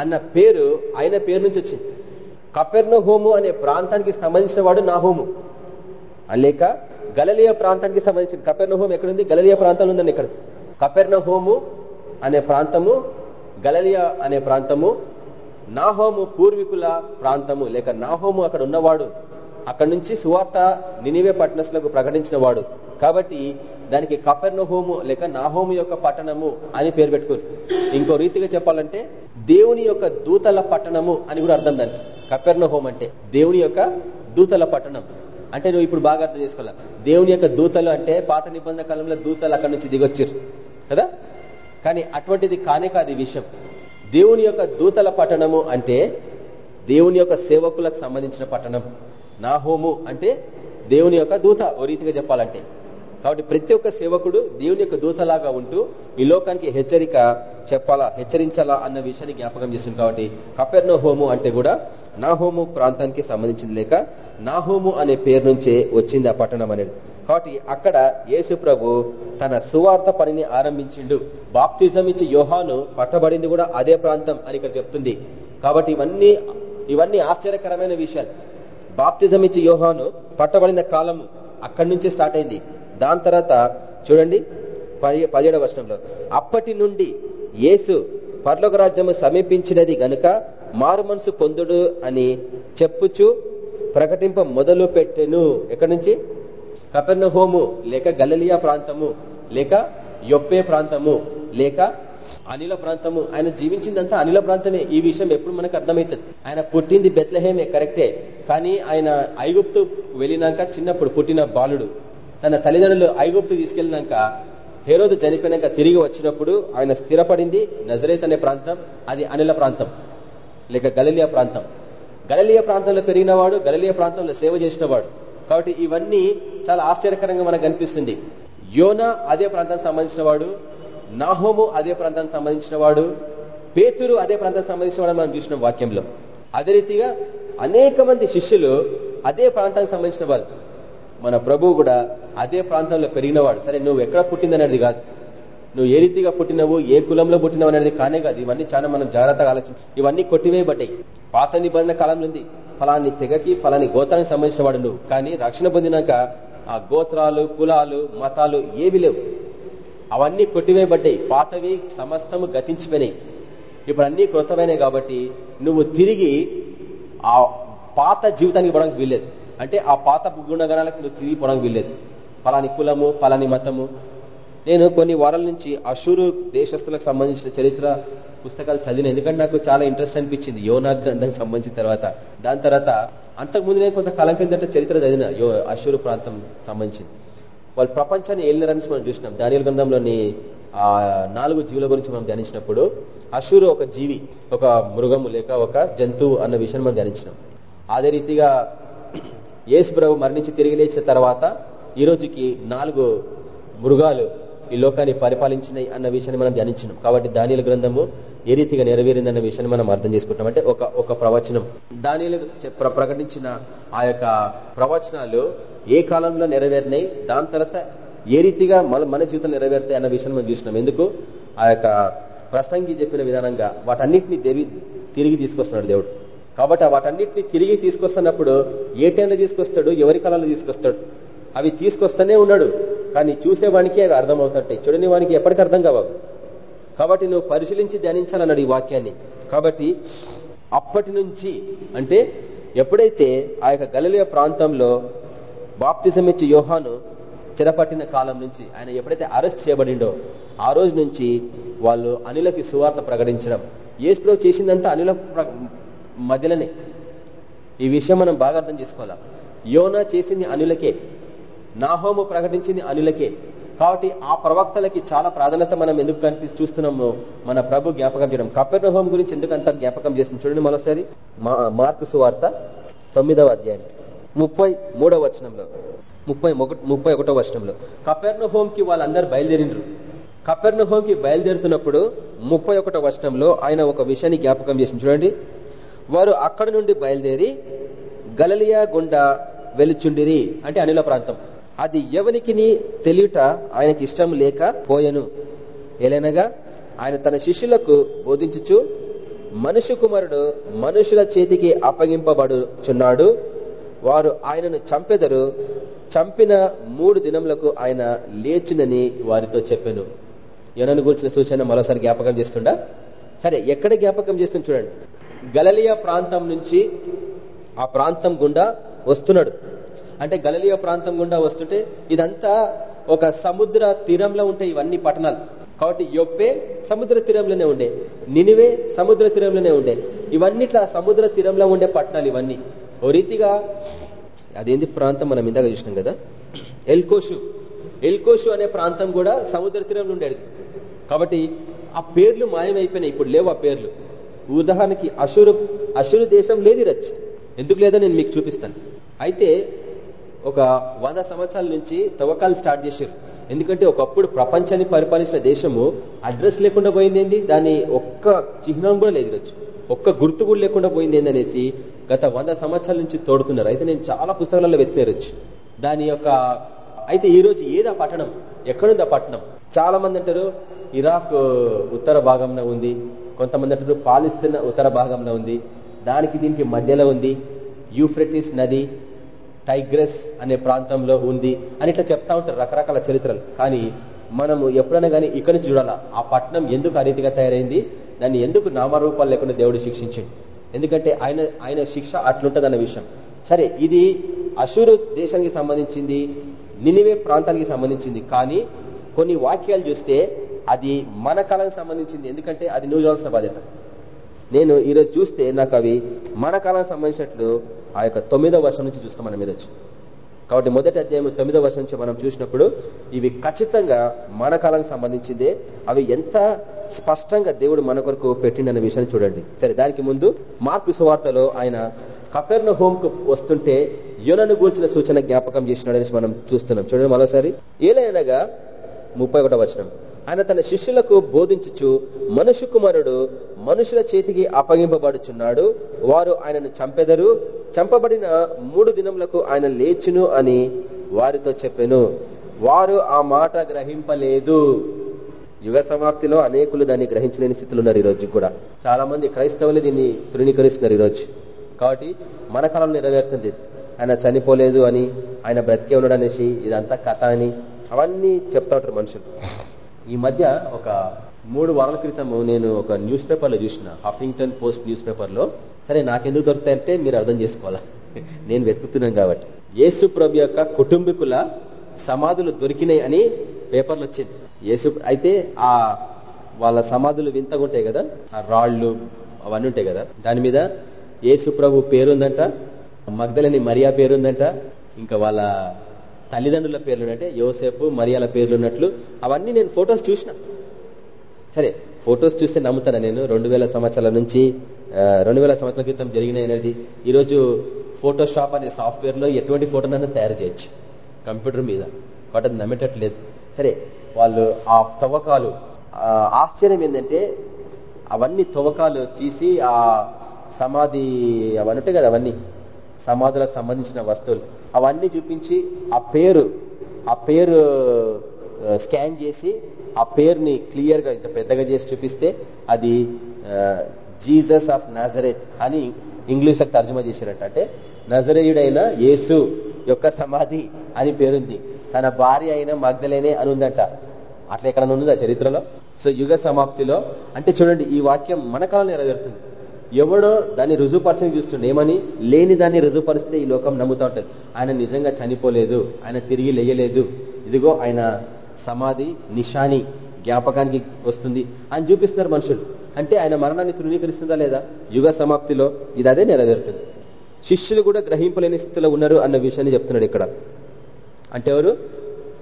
అన్న పేరు ఆయన పేరు నుంచి వచ్చింది. కపెర్ణ హోము అనే ప్రాంతానికి సంబంధించిన వాడు నా హోము. లేక గలలియ ప్రాంతానికి సంబంధించిన కపెర్ణ హోము ఎక్కడుంది? గలలియ ప్రాంతంలో ఉందండి ఇక్కడ. కపెర్ణ హోము అనే ప్రాంతము గలలియా అనే ప్రాంతము నాహోము పూర్వీకుల ప్రాంతము లేక నాహోము అక్కడ ఉన్నవాడు అక్కడి నుంచి సువార్త నినివే పట్టణస్లకు ప్రకటించిన వాడు. కాబట్టి దానికి కపెర్నహోము లేక నాహోము యొక్క పట్టణము అని పేరు పెట్టుకోరు. ఇంకో రీతిగా చెప్పాలంటే దేవుని యొక్క దూతల పట్టణము అని కూడా అర్థం దానికి. కపెర్నహోం అంటే దేవుని యొక్క దూతల పట్టణం. అంటే నువ్వు ఇప్పుడు బాగా అర్థం చేసుకోవాలి? దేవుని యొక్క దూతలు అంటే పాత నిబంధన కాలంలో దూతలు అక్కడి నుంచి దిగొచ్చారు. కదా? కానీ అటువంటిది కానే కాదు విషయం. దేవుని యొక్క దూతల పట్టణము అంటే దేవుని యొక్క సేవకులకు సంబంధించిన పట్టణం. నా హోము అంటే దేవుని యొక్క దూత ఓ రీతిగా చెప్పాలంటే. కాబట్టి ప్రతి ఒక్క సేవకుడు దేవుని యొక్క దూతలాగా ఉంటూ ఈ లోకానికి హెచ్చరిక చెప్పాలా హెచ్చరించాలా అన్న విషయాన్ని జ్ఞాపకం చేస్తుంది కాబట్టి కపెర్నో హోము అంటే కూడా నా హోము ప్రాంతానికి సంబంధించింది లేక నా హోము అనే పేరు నుంచే వచ్చింది ఆ పట్టణం అనేది. కాబట్టి అక్కడ యేసు ప్రభు తన సువార్త పనిని ఆరంభించిండు. బాప్తిజం ఇచ్చి యోహాను పట్టబడింది కూడా అదే ప్రాంతం అని ఇక్కడ చెప్తుంది. కాబట్టి ఇవన్నీ ఇవన్నీ ఆశ్చర్యకరమైన విషయాలు. బాప్తిజం ఇచ్చి యోహాను పట్టబడిన కాలం అక్కడి నుంచే స్టార్ట్ అయింది. దాని తర్వాత చూడండి పదిహేడవ వర్షంలో అప్పటి నుండి యేసు పర్లోక రాజ్యము సమీపించినది గనుక మారు మనసు పొందుడు అని చెప్పుచు ప్రకటింప మొదలు పెట్టెను. ఎక్కడి నుంచి? కపెర్ణ హోము లేక గలలియా ప్రాంతము లేక యొప్పే ప్రాంతము లేక అనిల ప్రాంతము. ఆయన జీవించిందంతా అనిల ప్రాంతమే. ఈ విషయం ఎప్పుడు మనకు అర్థమవుతుంది. ఆయన పుట్టింది బెత్లహేమే కరెక్టే. కానీ ఆయన ఐగుప్తు వెళ్ళినాక చిన్నప్పుడు పుట్టిన బాలుడు. తన తల్లిదండ్రులు ఐగుప్తు తీసుకెళ్ళినాక హేరోదు చనిపోయినాక తిరిగి వచ్చినప్పుడు ఆయన స్థిరపడింది నజరేత్ అనే ప్రాంతం అది అనిల ప్రాంతం లేక గలలియా ప్రాంతం. గలలియా ప్రాంతంలో పెరిగినవాడు గలలియా ప్రాంతంలో సేవ చేసినవాడు. కాబట్టి ఇవన్నీ చాలా ఆశ్చర్యకరంగా మనకు కనిపిస్తుంది యోన అదే ప్రాంతానికి సంబంధించిన వాడు నాహోము అదే ప్రాంతానికి సంబంధించిన వాడు పేతురు అదే ప్రాంతానికి సంబంధించిన వాడు మనం చూసిన వాక్యంలో. అదే రీతిగా అనేక మంది శిష్యులు అదే ప్రాంతానికి సంబంధించిన వాళ్ళు మన ప్రభువు కూడా అదే ప్రాంతంలో పెరిగినవాడు. సరే నువ్వు ఎక్కడ పుట్టిందనేది కాదు. నువ్వు ఏ రీతిగా పుట్టినవు ఏ కులంలో పుట్టినవు అనేది కానే కాదు. ఇవన్నీ చాలా మనం జాగ్రత్తగా ఆలోచించి ఇవన్నీ కొట్టివేయబడ్డాయి పాత నిబంధన కాలంలో ఉంది. ఫలాన్ని తెగకి ఫలాని గోత్రానికి సంబంధించిన వాడు నువ్వు. కానీ రక్షణ పొందినాక ఆ గోత్రాలు కులాలు మతాలు ఏవి లేవు. అవన్నీ కొట్టివేయబడ్డాయి. పాతవి సమస్తము గతించిపోయినాయి. ఇప్పుడు అన్ని కృతమైనవి కాబట్టి నువ్వు తిరిగి ఆ పాత జీవితానికి పోవడానికి వీల్లేదు. అంటే ఆ పాత గుణగణాలకు నువ్వు తిరిగి పోవడానికి వీల్లేదు. పలాని కులము పలాని మతము. నేను కొన్ని వారాల నుంచి అషూరు దేశస్తులకు సంబంధించిన చరిత్ర పుస్తకాలు చదివిన. ఎందుకంటే నాకు చాలా ఇంట్రెస్ట్ అనిపించింది. యోనా గ్రంథానికి సంబంధించిన తర్వాత. దాని తర్వాత అంతకుముందు నేను కొంతకాలం కిందట చరిత్ర చదివిన. యో అషూరు ప్రాంతం సంబంధించింది. వాళ్ళు ప్రపంచాన్ని ఏలినారని మనం చూసినాం. దానియల గ్రంథంలోని ఆ నాలుగు జీవుల గురించి మనం ధ్యానించినప్పుడు అషూరు ఒక జీవి ఒక మృగము లేక ఒక జంతువు అన్న విషయాన్ని మనం ధ్యానించినాం. అదే రీతిగా యేసు ప్రభు మరణించి తిరిగి లేచిన తర్వాత ఈ రోజుకి నాలుగు మృగాలు ఈ లోకాన్ని పరిపాలించినాయి అన్న విషయాన్ని మనం ధ్యానించినాం. కాబట్టి దానిల గ్రంథము ఏ రీతిగా నెరవేరిందన్న విషయాన్ని మనం అర్థం చేసుకుంటాం అంటే ఒక ఒక ప్రవచనం. దానిలు ప్రకటించిన ఆ యొక్క ప్రవచనాలు ఏ కాలంలో నెరవేరినాయి? దాని తర్వాత ఏ రీతిగా మన మన జీవితం నెరవేరుతాయి అన్న విషయాన్ని మనం చూసినాం. ఎందుకు? ఆ యొక్క ప్రసంగి చెప్పిన విధానంగా వాటన్నిటిని దేవి తిరిగి తీసుకొస్తున్నాడు దేవుడు. కాబట్టి వాటన్నిటిని తిరిగి తీసుకొస్తున్నప్పుడు ఏ టైంలో తీసుకొస్తాడు? ఎవరి కాలంలో తీసుకొస్తాడు? అవి తీసుకొస్తూనే ఉన్నాడు. కానీ చూసేవానికి అవి అర్థమవుతుంటాయి. చూడని వానికి ఎప్పటికీ అర్థం కావాలి కాబట్టి నువ్వు పరిశీలించి ధ్యానించాలన్నాడు ఈ వాక్యాన్ని. కాబట్టి అప్పటి నుంచి అంటే ఎప్పుడైతే ఆ యొక్క గలలియ ప్రాంతంలో బాప్తిజం ఇచ్చి యోహాను చెరపట్టిన కాలం నుంచి ఆయన ఎప్పుడైతే అరెస్ట్ చేయబడిండో ఆ రోజు నుంచి వాళ్ళు అనిలకి సువార్త ప్రకటించడం. ఏసులో చేసిందంతా అనిల మధ్యలోనే. ఈ విషయం మనం బాగా అర్థం చేసుకోవాలా? యోనా చేసింది అనులకే నాహోము ప్రకటించింది అనులకే. కాబట్టి ఆ ప్రవక్తలకి చాలా ప్రాధాన్యత మనం ఎందుకు కనిపి చూస్తున్నాము మన ప్రభు జ్ఞాపకం చేయడం. కపెర్ణ హోం గురించి ఎందుకంత జ్ఞాపకం చేస్తుంది చూడండి మరోసారి. మార్పు సువార్త తొమ్మిదవ అధ్యాయం. ముప్పై మూడవ వచనంలో ముప్పై ముప్పై ఒకటో వచనంలో. కపెర్ణ హోంకి వాళ్ళందరూ బయలుదేరిండ్రు కపెర్ణ హోంకి బయలుదేరుతున్నప్పుడు ముప్పై ఒకటో వచనంలో ఆయన ఒక విషయాన్ని జ్ఞాపకం చేసింది. చూడండి. వారు అక్కడ నుండి బయలుదేరి గలలియా గుండా వెలుచుండిరి అంటే అనిల ప్రాంతం. అది ఎవరికి తెలియట ఆయనకి ఇష్టం లేక పోయెను. ఎలైనగా ఆయన తన శిష్యులకు బోధించుచు మనుషు కుమారుడు మనుషుల చేతికి అప్పగింపబడుచున్నాడు. వారు ఆయనను చంపెదరు. చంపిన మూడు దినములకు ఆయన లేచినని వారితో చెప్పాను. ఎవరನ್ನು గురించిన సూచన మరోసారి జ్ఞాపకం చేస్తుండా? సరే ఎక్కడ జ్ఞాపకం చేస్తుంది చూడండి. గలలియా ప్రాంతం నుంచి ఆ ప్రాంతం గుండా వస్తున్నాడు. అంటే గలలియా ప్రాంతం గుండా వస్తుంటే ఇదంతా ఒక సముద్ర తీరంలో ఉంటాయి ఇవన్నీ పట్టణాలు. కాబట్టి యొప్పే సముద్ర తీరంలోనే ఉండే. నినివే సముద్ర తీరంలోనే ఉండే. ఇవన్నిట్లా సముద్ర తీరంలో ఉండే పట్టణాలు ఇవన్నీ. ఓ రీతిగా అదేంది ప్రాంతం మనం ఇందాక చూసినాం కదా? ఎల్కోషు. ఎల్కోషు అనే ప్రాంతం కూడా సముద్ర తీరంలో ఉండేది. కాబట్టి ఆ పేర్లు మాయమైపోయినాయి. ఇప్పుడు లేవు ఆ పేర్లు. ఉదాహరణకి అసురు అసురు దేశం లేదు రచ్. ఎందుకు లేదో నేను మీకు చూపిస్తాను. అయితే ఒక వంద సంవత్సరాల నుంచి తవ్వకాలు స్టార్ట్ చేశారు. ఎందుకంటే ఒకప్పుడు ప్రపంచాన్ని పరిపాలించిన దేశము అడ్రస్ లేకుండా పోయింది ఏంది? దాని ఒక్క చిహ్నం కూడా లేదు రచ్చు ఒక్క గుర్తు కూడా లేకుండా పోయింది ఏందనేసి గత వంద సంవత్సరాల నుంచి తోడుతున్నారు. అయితే నేను చాలా పుస్తకాలలో వెతికేరొచ్చు దాని యొక్క అయితే ఈ రోజు ఏదా పట్టణం? ఎక్కడుంది ఆ పట్టణం? చాలా మంది అంటారు ఇరాక్ ఉత్తర భాగంలో ఉంది. కొంతమంది అంటారు పాలిస్తున్న ఉత్తర భాగంలో ఉంది. దానికి దీనికి మధ్యలో ఉంది. యూఫ్రెటిస్ నది టైగ్రెస్ అనే ప్రాంతంలో ఉంది. అని ఇట్లా చెప్తా ఉంటారు రకరకాల చరిత్రలు. కానీ మనము ఎప్పుడైనా కానీ ఇక్కడి నుంచి చూడాలా ఆ పట్టణం ఎందుకు ఆ రీతిగా తయారైంది? దాన్ని ఎందుకు నామరూపాలు లేకుండా దేవుడు శిక్షించండి? ఎందుకంటే ఆయన ఆయన శిక్ష అట్లుంటది అన్న విషయం. సరే ఇది అశూరు దేశానికి సంబంధించింది నినివే ప్రాంతానికి సంబంధించింది. కానీ కొన్ని వాక్యాలు చూస్తే అది మన కాలానికి సంబంధించింది. ఎందుకంటే అది నువ్వు చూడాల్సిన బాధ్యత. నేను ఈరోజు చూస్తే నాకు అవి మన కాలానికి సంబంధించినట్లు ఆ యొక్క తొమ్మిదో వర్షం నుంచి చూస్తాం మనం ఈరోజు కాబట్టి మొదటి అధ్యాయం తొమ్మిదో వర్షం నుంచి మనం చూసినప్పుడు ఇవి ఖచ్చితంగా మన కాలానికి సంబంధించిందే. అవి ఎంత స్పష్టంగా దేవుడు మన కొరకు పెట్టిండన్న విషయాన్ని చూడండి. సరే దానికి ముందు మార్కు సువార్తలో ఆయన కపెర్ణ హోంకు వస్తుంటే యోనను గూర్చిన సూచన జ్ఞాపకం చేసినాడని మనం చూస్తున్నాం. చూడండి మరోసారి. ఏలైనగా ముప్పై ఒకటో వచనం. ఆయన తన శిష్యులకు బోధించుచు మనుషు కుమారుడు మనుషుల చేతికి అప్పగింపబడుచున్నాడు. వారు ఆయనను చంపెదరు. చంపబడిన మూడు దినములకు ఆయన లేచును అని వారితో చెప్పాను. వారు ఆ మాట గ్రహింపలేదు. యుగ సమాప్తిలో అనేకులు దాన్ని గ్రహించలేని స్థితిలో ఉన్నారు ఈరోజు కూడా. చాలా మంది క్రైస్తవులు దీన్ని తృణీకరిస్తున్నారు ఈ రోజు కాబట్టి మన కాలం నెరవేరుతుంది. ఆయన చనిపోలేదు అని ఆయన బ్రతికే ఉన్నాడు అనేసి ఇదంతా కథ అని అవన్నీ చెప్తా ఉంటారు మనుషులు. ఈ మధ్య ఒక మూడు వారాల క్రితం నేను ఒక న్యూస్ పేపర్లో చూసిన హఫింగ్టన్ పోస్ట్ న్యూస్ పేపర్లో సరే నాకెందుకు దొరుకుతాయంటే మీరు అర్థం చేసుకోవాలా? నేను వెతుకుతున్నాను కాబట్టి. యేసు ప్రభు యొక్క కుటుంబీకుల సమాధులు దొరికినాయి అని పేపర్లు వచ్చింది. యేసు అయితే ఆ వాళ్ళ సమాధులు వింతగా ఉంటాయి కదా? ఆ రాళ్ళు అవన్నీ ఉంటాయి కదా? దాని మీద యేసు ప్రభు పేరుందంట మగ్ధలని మరియా పేరుందంట ఇంకా వాళ్ళ తల్లిదండ్రుల పేర్లు అంటే యోసేపు మరియాల పేర్లు ఉన్నట్లు. అవన్నీ నేను ఫొటోస్ చూసిన. సరే ఫొటోస్ చూస్తే నమ్ముతాను నేను? రెండు వేల సంవత్సరాల నుంచి రెండు వేల సంవత్సరాల క్రితం జరిగిన అనేది ఈరోజు ఫోటోషాప్ అనే సాఫ్ట్వేర్లో ఎటువంటి ఫోటోనైనా తయారు చేయొచ్చు. కంప్యూటర్ మీద. వాటి అది నమ్మేటట్లేదు. సరే వాళ్ళు ఆ తవ్వకాలు ఆశ్చర్యం ఏంటంటే అవన్నీ తవ్వకాలు తీసి ఆ సమాధి అవన్నీ ఉంటాయి కదా అవన్నీ సమాధులకు సంబంధించిన వస్తువులు అవన్నీ చూపించి ఆ పేరు ఆ పేరు స్కాన్ చేసి ఆ పేరుని క్లియర్గా ఇంత పెద్దగా చేసి చూపిస్తే అది జీసస్ ఆఫ్ నజరేత్ అని ఇంగ్లీష్లో తర్జుమా చేశారట. అంటే నజరేయుడైన యేసు యొక్క సమాధి అని పేరుంది. తన భార్య అయిన మగ్ధలేనే అని ఉందంట. అట్లా ఎక్కడ ఆ చరిత్రలో? సో యుగ సమాప్తిలో అంటే చూడండి ఈ వాక్యం మన కాలం నెరవేరుతుంది. ఎవడో దాన్ని రుజువుపరచని చూస్తుండే ఏమని? లేని దాన్ని రుజువుపరిస్తే ఈ లోకం నమ్ముతూ ఉంటుంది. ఆయన నిజంగా చనిపోలేదు ఆయన తిరిగి లేయలేదు. ఇదిగో ఆయన సమాధి నిషాని జ్ఞాపకానికి వస్తుంది అని చూపిస్తున్నారు మనుషులు. అంటే ఆయన మరణాన్ని తృణీకరిస్తుందా లేదా? యుగ సమాప్తిలో ఇది అదే నెరవేరుతుంది. శిష్యులు కూడా గ్రహింపలేని స్థితిలో ఉన్నారు అన్న విషయాన్ని చెప్తున్నాడు ఇక్కడ. అంటే ఎవరు?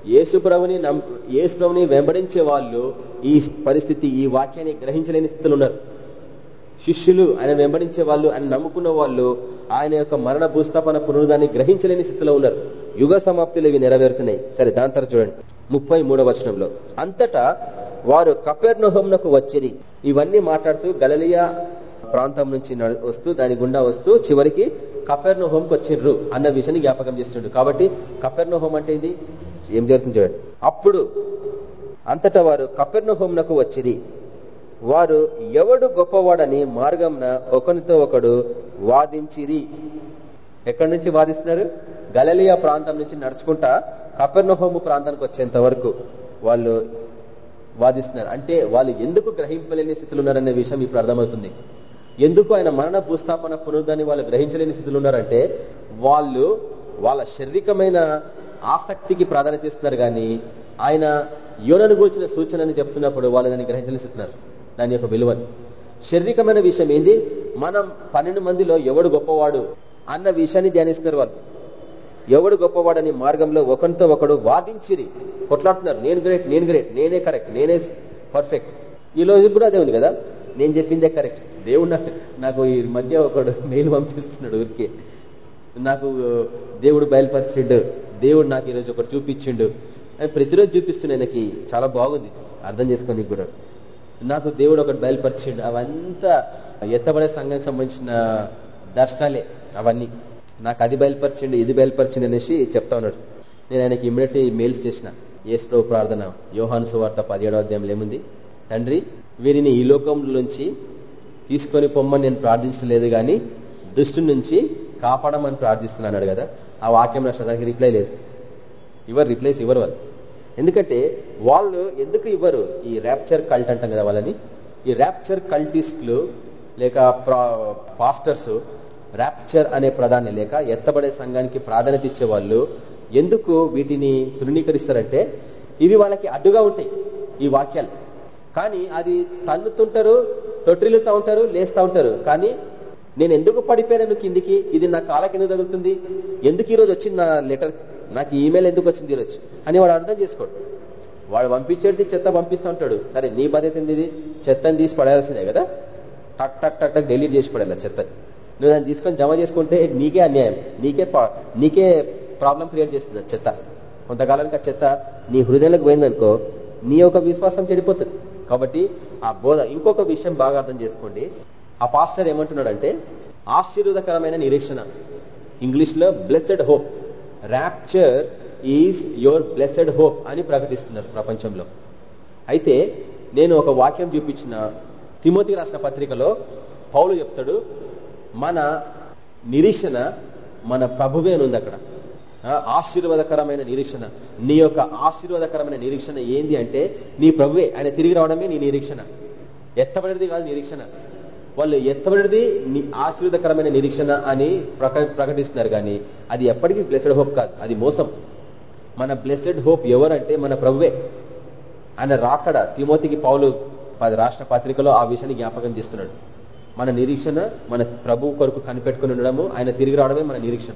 యేసుప్రభుని యేసుప్రభుని వెంబడించే వాళ్ళు ఈ పరిస్థితి ఈ వాక్యాన్ని గ్రహించలేని స్థితిలో ఉన్నారు. శిష్యులు ఆయన వెంబడించే వాళ్ళు ఆయన నమ్ముకున్న వాళ్ళు ఆయన యొక్క మరణ భూస్థాపన పునరుదాన్ని గ్రహించలేని స్థితిలో ఉన్నారు. యుగ సమాప్తిలో ఇవి నెరవేరుతున్నాయి. సరే దాని తర్వాత చూడండి. ముప్పై వచనంలో. అంతటా వారు కపెర్నహోంనకు వచ్చిరి. ఇవన్నీ మాట్లాడుతూ గలలియా ప్రాంతం నుంచి వస్తూ దాని గుండా వస్తూ చివరికి కపెర్నహోంకి వచ్చిర్రు అన్న విషయాన్ని జ్ఞాపకం చేస్తుండ్రు కాబట్టి కపెర్నహోం అంటే ఇది ఏం జరుగుతుంది చూడండి. అప్పుడు అంతటా వారు కపెర్నహోంనకు వచ్చిరి. వారు ఎవడు గొప్పవాడని మార్గంన ఒకరితో ఒకడు వాదించిరి. ఎక్కడి నుంచి వాదిస్తున్నారు? గలలియా ప్రాంతం నుంచి నడుచుకుంటా కపెర్నహోము ప్రాంతానికి వచ్చేంత వరకు వాళ్ళు వాదిస్తున్నారు. అంటే వాళ్ళు ఎందుకు గ్రహింపలేని స్థితిలో ఉన్నారనే విషయం ఇప్పుడు అర్థమవుతుంది. ఎందుకు ఆయన మరణ భూస్థాపన పునరుద్ధాన్ని వాళ్ళు గ్రహించలేని స్థితిలో ఉన్నారంటే వాళ్ళు వాళ్ళ శారీరకమైన ఆసక్తికి ప్రాధాన్యత ఇస్తున్నారు కానీ ఆయన యోనను గురించిన సూచనని చెప్తున్నప్పుడు వాళ్ళు దాన్ని గ్రహించలేస్తున్నారు దాని యొక్క విలువని. శారీరకమైన విషయం ఏంది? మనం పన్నెండు మందిలో ఎవడు గొప్పవాడు అన్న విషయాన్ని ధ్యానిస్తున్నారు వాళ్ళు. ఎవడు గొప్పవాడని మార్గంలో ఒకరితో ఒకడు వాదించిరి. కొట్లాడుతున్నారు. నేను గ్రేట్ నేను గ్రేట్ నేనే కరెక్ట్ నేనే పర్ఫెక్ట్ ఈ రోజు కూడా అదే ఉంది కదా? నేను చెప్పిందే కరెక్ట్ దేవుడు నాకు ఈ మధ్య ఒకడు మెయిల్ పంపిస్తున్నాడు ఊరికే. నాకు దేవుడు బయలుపరిచిండు. దేవుడు నాకు ఈరోజు ఒకటి చూపించిండు. ప్రతిరోజు చూపిస్తున్నా ఆయనకి. చాలా బాగుంది. అర్థం చేసుకోనికి కూడా. నాకు దేవుడు ఒకటి బయలుపరిచిండు. అవంతా ఎత్తబడే సంఘానికి సంబంధించిన దర్శనాలే అవన్నీ. నాకు అది బయలుపరచండి ఇది బయలుపరచండి అనేసి చెప్తా ఉన్నాడు. నేను ఆయనకి ఇమ్మీడియట్లీ మెయిల్స్ చేసిన. ఏసు ప్రభు ప్రార్థన యోహాను సువార్త పదిహేడవ అధ్యాయంలో ఏముంది? తండ్రి వీరిని ఈ లోకంలోంచి తీసుకొని పొమ్మని నేను ప్రార్థించలేదు కానీ దుష్టి నుంచి కాపాడమని ప్రార్థిస్తున్నాడు కదా. ఆ వాక్యం నష్టడానికి రిప్లై లేదు. ఇవ్వరు రిప్లైస్ ఇవ్వరు వాళ్ళు. ఎందుకంటే వాళ్ళు ఎందుకు ఇవ్వరు? ఈ ర్యాప్చర్ కల్ట్ అంటాం కదా వాళ్ళని. ఈ ర్యాప్చర్ కల్టిస్టులు లేక పాస్టర్స్ ర్యాప్చర్ అనే ప్రధాని లేక ఎత్తబడే సంఘానికి ప్రాధాన్యత ఇచ్చే వాళ్ళు ఎందుకు వీటిని తృణీకరిస్తారంటే ఇవి వాళ్ళకి అడ్డుగా ఉంటాయి ఈ వాక్యాలు. కానీ అది తన్నుతుంటారు తొట్టిల్లుతూ ఉంటారు లేస్తూ ఉంటారు. కానీ నేను ఎందుకు పడిపోయాను కిందికి? ఇది నా కాళ్ళకి ఎందుకు తగులుతుంది. ఎందుకు ఈరోజు వచ్చింది నా లెటర్? నాకు ఈమెయిల్ ఎందుకు వచ్చింది ఈరోజు? అని వాడు అర్థం చేసుకోడు. వాడు పంపించేది చెత్త పంపిస్తూ ఉంటాడు. సరే నీ బాధ్యత ఇది? చెత్తని తీసి పడేయాల్సిందే కదా? టక్ టక్ టక్ టక్ డెలీట్ చేసి పడేలా చెత్తని. నువ్వు దాన్ని తీసుకొని జమ చేసుకుంటే నీకే అన్యాయం నీకే నీకే ప్రాబ్లం క్రియేట్ చేస్తుంది ఆ చెత్త. కొంతకాలానికి ఆ చెత్త నీ హృదయంలోకి పోయిందనుకో నీ యొక్క విశ్వాసం చెడిపోతుంది. కాబట్టి ఆ బోధ ఇంకొక విషయం బాగా అర్థం చేసుకోండి. ఆ పాస్టర్ ఏమంటున్నాడంటే ఆశీర్వదకరమైన నిరీక్షణ. ఇంగ్లీష్లో blessed hope rapture is your blessed hope అని ప్రకటిస్తున్నారు ప్రపంచంలో. అయితే నేను ఒక వాక్యం చూపించిన తిమోతి రాసిన పత్రికలో పౌలు చెప్తాడు మన నిరీక్షణ మన ప్రభువే ఉంది అక్కడ. ఆశీర్వాదకరమైన నిరీక్షణ. నీ యొక్క ఆశీర్వాదకరమైన నిరీక్షణ ఏంది అంటే నీ ప్రభువే ఆయన తిరిగి రావడమే నీ నిరీక్షణ. ఎత్తబడినది కాదు నిరీక్షణ. వాళ్ళు ఎత్తబడినది ఆశీర్వాదకరమైన నిరీక్షణ అని ప్రకటిస్తున్నారు కానీ అది ఎప్పటికీ బ్లెస్డ్ హోప్ కాదు. అది మోసం. మన బ్లెస్డ్ హోప్ ఎవరంటే మన ప్రభువే. ఆయన రాకడ తిమోతికి పౌలు పది రాష్ట్ర పత్రికలో ఆ విషయాన్ని జ్ఞాపకం చేస్తున్నాడు. మన నిరీక్షణ మన ప్రభు కొరకు కనిపెట్టుకుని ఉండడము ఆయన తిరిగి రావడమే మన నిరీక్షణ.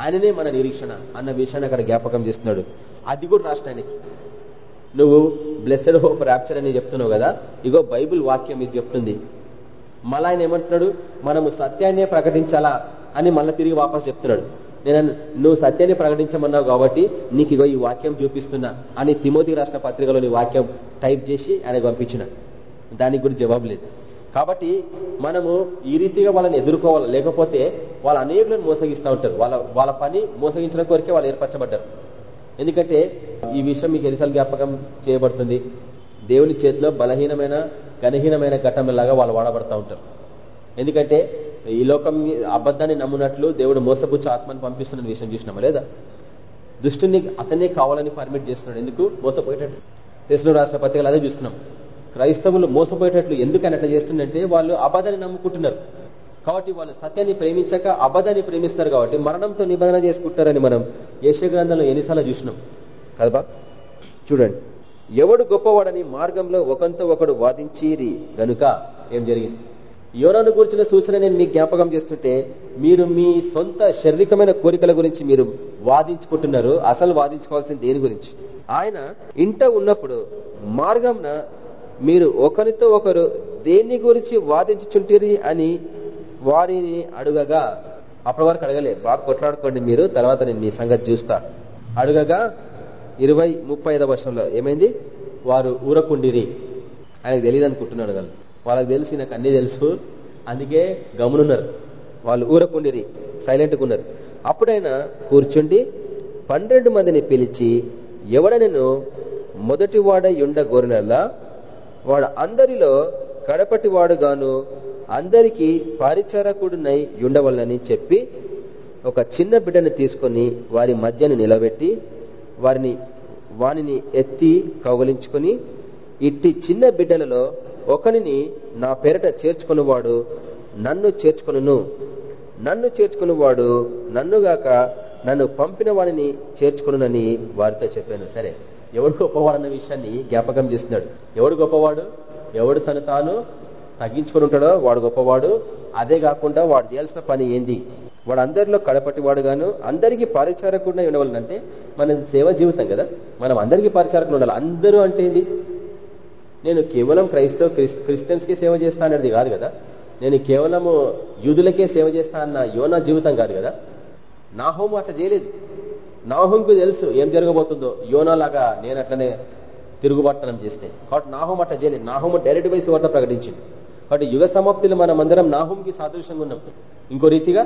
ఆయననే మన నిరీక్షణ అన్న విషయాన్ని అక్కడ జ్ఞాపకం చేస్తున్నాడు. అది కూడా రాష్ట్రానికి నువ్వు బ్లెస్సెడ్ హోప్ ర్యాప్చర్ అని చెప్తున్నావు కదా ఇగో బైబుల్ వాక్యం ఇది చెప్తుంది. మళ్ళా ఆయన ఏమంటున్నాడు? మనము సత్యాన్నే ప్రకటించాలా అని మళ్ళీ తిరిగి వాపస్ చెప్తున్నాడు. నేను నువ్వు సత్యాన్ని ప్రకటించమన్నావు కాబట్టి నీకు ఇగో ఈ వాక్యం చూపిస్తున్నా అని తిమోతి రాష్ట్ర పత్రికలోని వాక్యం టైప్ చేసి ఆయన పంపించిన. దానికి కూడా జవాబు లేదు. కాబట్టి మనము ఈ రీతిగా వాళ్ళని ఎదుర్కోవాలి. లేకపోతే వాళ్ళ అనేకులను మోసగిస్తూ ఉంటారు. వాళ్ళ వాళ్ళ పని మోసగించడం కోరికే వాళ్ళు ఏర్పరచబడ్డారు. ఎందుకంటే ఈ విషయం మీకు ఎన్నిసార్లు జ్ఞాపకం చేయబడుతుంది. దేవుని చేతిలో బలహీనమైన ఘనహీనమైన ఘటనలాగా వాళ్ళు వాడబడతా ఉంటారు. ఎందుకంటే ఈ లోకం అబద్ధాన్ని నమ్మునట్లు దేవుడు మోసపుచ్చ ఆత్మని పంపిస్తున్న విషయం చూసినామా? లేదా? దుష్టుని అతనే కావాలని పర్మిట్ చేస్తున్నాడు. ఎందుకు? మోసపోయేటట్టు. తెలుసు రాష్ట్ర పత్రికలు అదే చూస్తున్నాం. క్రైస్తవులు మోసపోయేటట్లు ఎందుకు అని అట్లా చేస్తుందంటే వాళ్ళు అబద్ధాన్ని నమ్ముకుంటున్నారు. కాబట్టి వాళ్ళు సత్యాన్ని ప్రేమించక అబద్ధాన్ని ప్రేమిస్తారు కాబట్టి మరణంతో నిబంధన చేసుకుంటారని మనం యశ గ్రంథంలో ఎన్నిసార్లు చూసినాం. కదబా చూడండి. ఎవడు గొప్పవాడని మార్గంలో ఒకంతో ఒకడు వాదించిరి. గనుక ఏం జరిగింది? యోనాను గురించిన సూచన నేను మీకు జ్ఞాపకం చేస్తుంటే మీరు మీ సొంత శారీరకమైన కోరికల గురించి మీరు వాదించుకుంటున్నారు. అసలు వాదించుకోవాల్సింది దేని గురించి? ఆయన ఇంట ఉన్నప్పుడు మార్గంన మీరు ఒకరితో ఒకరు దేన్ని గురించి వాదించుచుంటిరి అని వారిని అడుగగా అప్పటి వరకు అడగలే. బాగా కొట్లాడుకోండి మీరు తర్వాత నేను మీ సంగతి చూస్తా. అడుగగా ఇరవై ముప్పై ఐదవ వర్షంలో ఏమైంది? వారు ఊరకుండిరి. ఆయనకు తెలియదు అనుకుంటున్నాడు వాళ్ళు. వాళ్ళకి తెలిసి నాకు అన్ని తెలుసు. అందుకే గమనున్నారు వాళ్ళు ఊరకుండిరి సైలెంట్గా ఉన్నారు. అప్పుడైనా కూర్చుండి పన్నెండు మందిని పిలిచి ఎవడ నేను మొదటి వాడై ఉండగోరినల్లా వాడు అందరిలో కడపటి వాడుగాను అందరికీ పరిచారకుడునై ఉండవల్లని చెప్పి ఒక చిన్న బిడ్డను తీసుకొని వారి మధ్యను నిలబెట్టి వారిని వానిని ఎత్తి కౌగలించుకొని ఇట్టి చిన్న బిడ్డలలో ఒకనిని నా పేరట చేర్చుకునివాడు నన్ను చేర్చుకును నన్ను చేర్చుకునివాడు నన్నుగాక నన్ను పంపిన వాడిని చేర్చుకునని వారితో చెప్పాను. సరే. ఎవడు గొప్పవాడు అన్న విషయాన్ని జ్ఞాపకం చేస్తున్నాడు. ఎవడు గొప్పవాడు? ఎవడు తను తాను తగ్గించుకుని ఉంటాడో వాడు గొప్పవాడు. అదే కాకుండా వాడు చేయాల్సిన పని ఏంది? వాడు అందరిలో కడపట్టి వాడుగాను అందరికీ పరిచారకుండా ఉండవాలంటే మన సేవ జీవితం కదా. మనం అందరికీ పరిచారకులు ఉండాలి. అందరూ అంటే ఏంది? నేను కేవలం క్రైస్తవ క్రిస్టియన్స్కే సేవ చేస్తా అనేది కాదు కదా. నేను కేవలము యూదులకే సేవ చేస్తా అన్న యోనా జీవితం కాదు కదా. నా హోమ్ అట్లా చేయలేదు. నాహోంకు తెలుసు ఏం జరగబోతుందో. యోనా లాగా నేను అట్లనే తిరుగుబట్టనం చేస్తే కాబట్టి నా అట్లా చేయలేదు. నా డైరెక్ట్ వైస్ వార్త ప్రకటించింది. కాబట్టి యుగ సమాప్తిలో మనం అందరం నా హోమ్కి సాదృశ్యంగా ఉన్నాం ఇంకో రీతిగా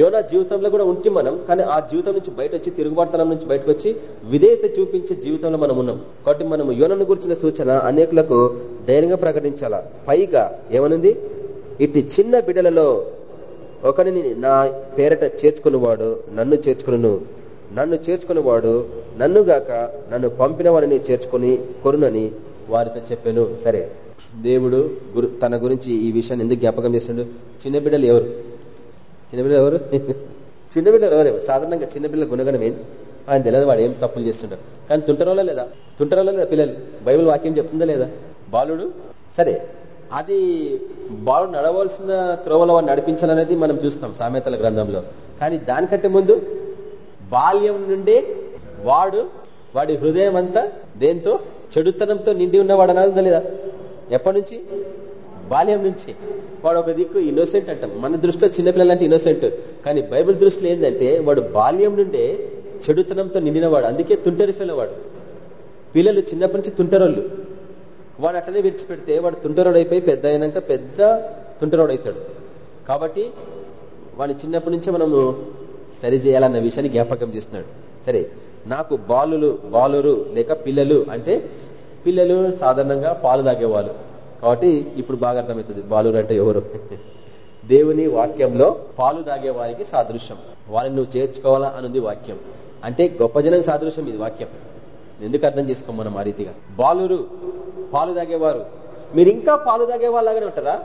యోనా జీవితంలో కూడా ఉంటే మనం కానీ ఆ జీవితం నుంచి బయట వచ్చి తిరుగుబాటుతనం నుంచి బయటకు వచ్చి విధేయత చూపించే జీవితంలో మనం ఉన్నాం. కాబట్టి మనం యోనను గురించిన సూచన అనేకులకు ధైర్యంగా ప్రకటించాలా? పైగా ఏమనుంది? ఇటు చిన్న బిడ్డలలో ఒకరిని నా పేరట చేర్చుకున్నవాడు నన్ను చేర్చుకును. నన్ను చేర్చుకునేవాడు నన్ను గాక నన్ను పంపిన వారిని చేర్చుకుని కొరునని వారితో చెప్పాను. సరే దేవుడు గురు తన గురించి ఈ విషయాన్ని ఎందుకు జ్ఞాపకం చేస్తుండు? చిన్నబిడ్డలు ఎవరు? చిన్నపిల్లలు ఎవరు? చిన్నబిడ్డలు ఎవరు? సాధారణంగా చిన్నపిల్లల గుణగణం ఏంది? ఆయన తెలియదు వాడు ఏం తప్పులు చేస్తుంటారు కానీ తుంటరోలో లేదా? తుంటరోలో లేదా పిల్లలు? బైబిల్ వాక్యం చెప్తుందా లేదా? బాలుడు? సరే అది బాలుడు నడవలసిన త్రోవలో వాడు నడిపించాలనేది మనం చూస్తాం సామెతల గ్రంథంలో. కానీ దానికంటే ముందు బాల్యం నుండే వాడు వాడి హృదయం అంతా దేంతో? చెడుతనంతో నిండి ఉన్నవాడు అన్నది లేదా? ఎప్పటి నుంచి? బాల్యం నుంచి. వాడు ఒక దిక్కు ఇన్నోసెంట్ అంటాం. మన దృష్టిలో చిన్నపిల్లలు అంటే ఇన్నోసెంట్ కానీ బైబిల్ దృష్టిలో ఏంటంటే వాడు బాల్యం నుండే చెడుతనంతో నిండినవాడు. అందుకే తుంటరి పిల్లవాడు పిల్లలు చిన్నప్పటి నుంచి తుంటరోళ్ళు. వాడు అట్లనే విడిచిపెడితే వాడు తుంటరోడు అయిపోయి పెద్ద అయినాక పెద్ద తుంటరోడు అవుతాడు కాబట్టి వాడిని చిన్నప్పటి నుంచే మనము సరి చేయాలన్న విషయాన్ని జ్ఞాపకం చేస్తున్నాడు. సరే నాకు బాలులు బాలురు లేక పిల్లలు అంటే పిల్లలు సాధారణంగా పాలు తాగేవాళ్ళు. కాబట్టి ఇప్పుడు బాగా అర్థమవుతుంది బాలురు అంటే ఎవరు? దేవుని వాక్యంలో పాలు తాగే వారికి సాదృశ్యం. వాళ్ళని నువ్వు చేర్చుకోవాలా అనుంది వాక్యం. అంటే గొప్ప జనం సాదృశ్యం ఇది వాక్యం. ఎందుకు అర్థం చేసుకోం మనం ఆ రీతిగా? బాలురు పాలు తాగేవారు. మీరు ఇంకా పాలు తాగే వాళ్ళగానే ఉంటారా?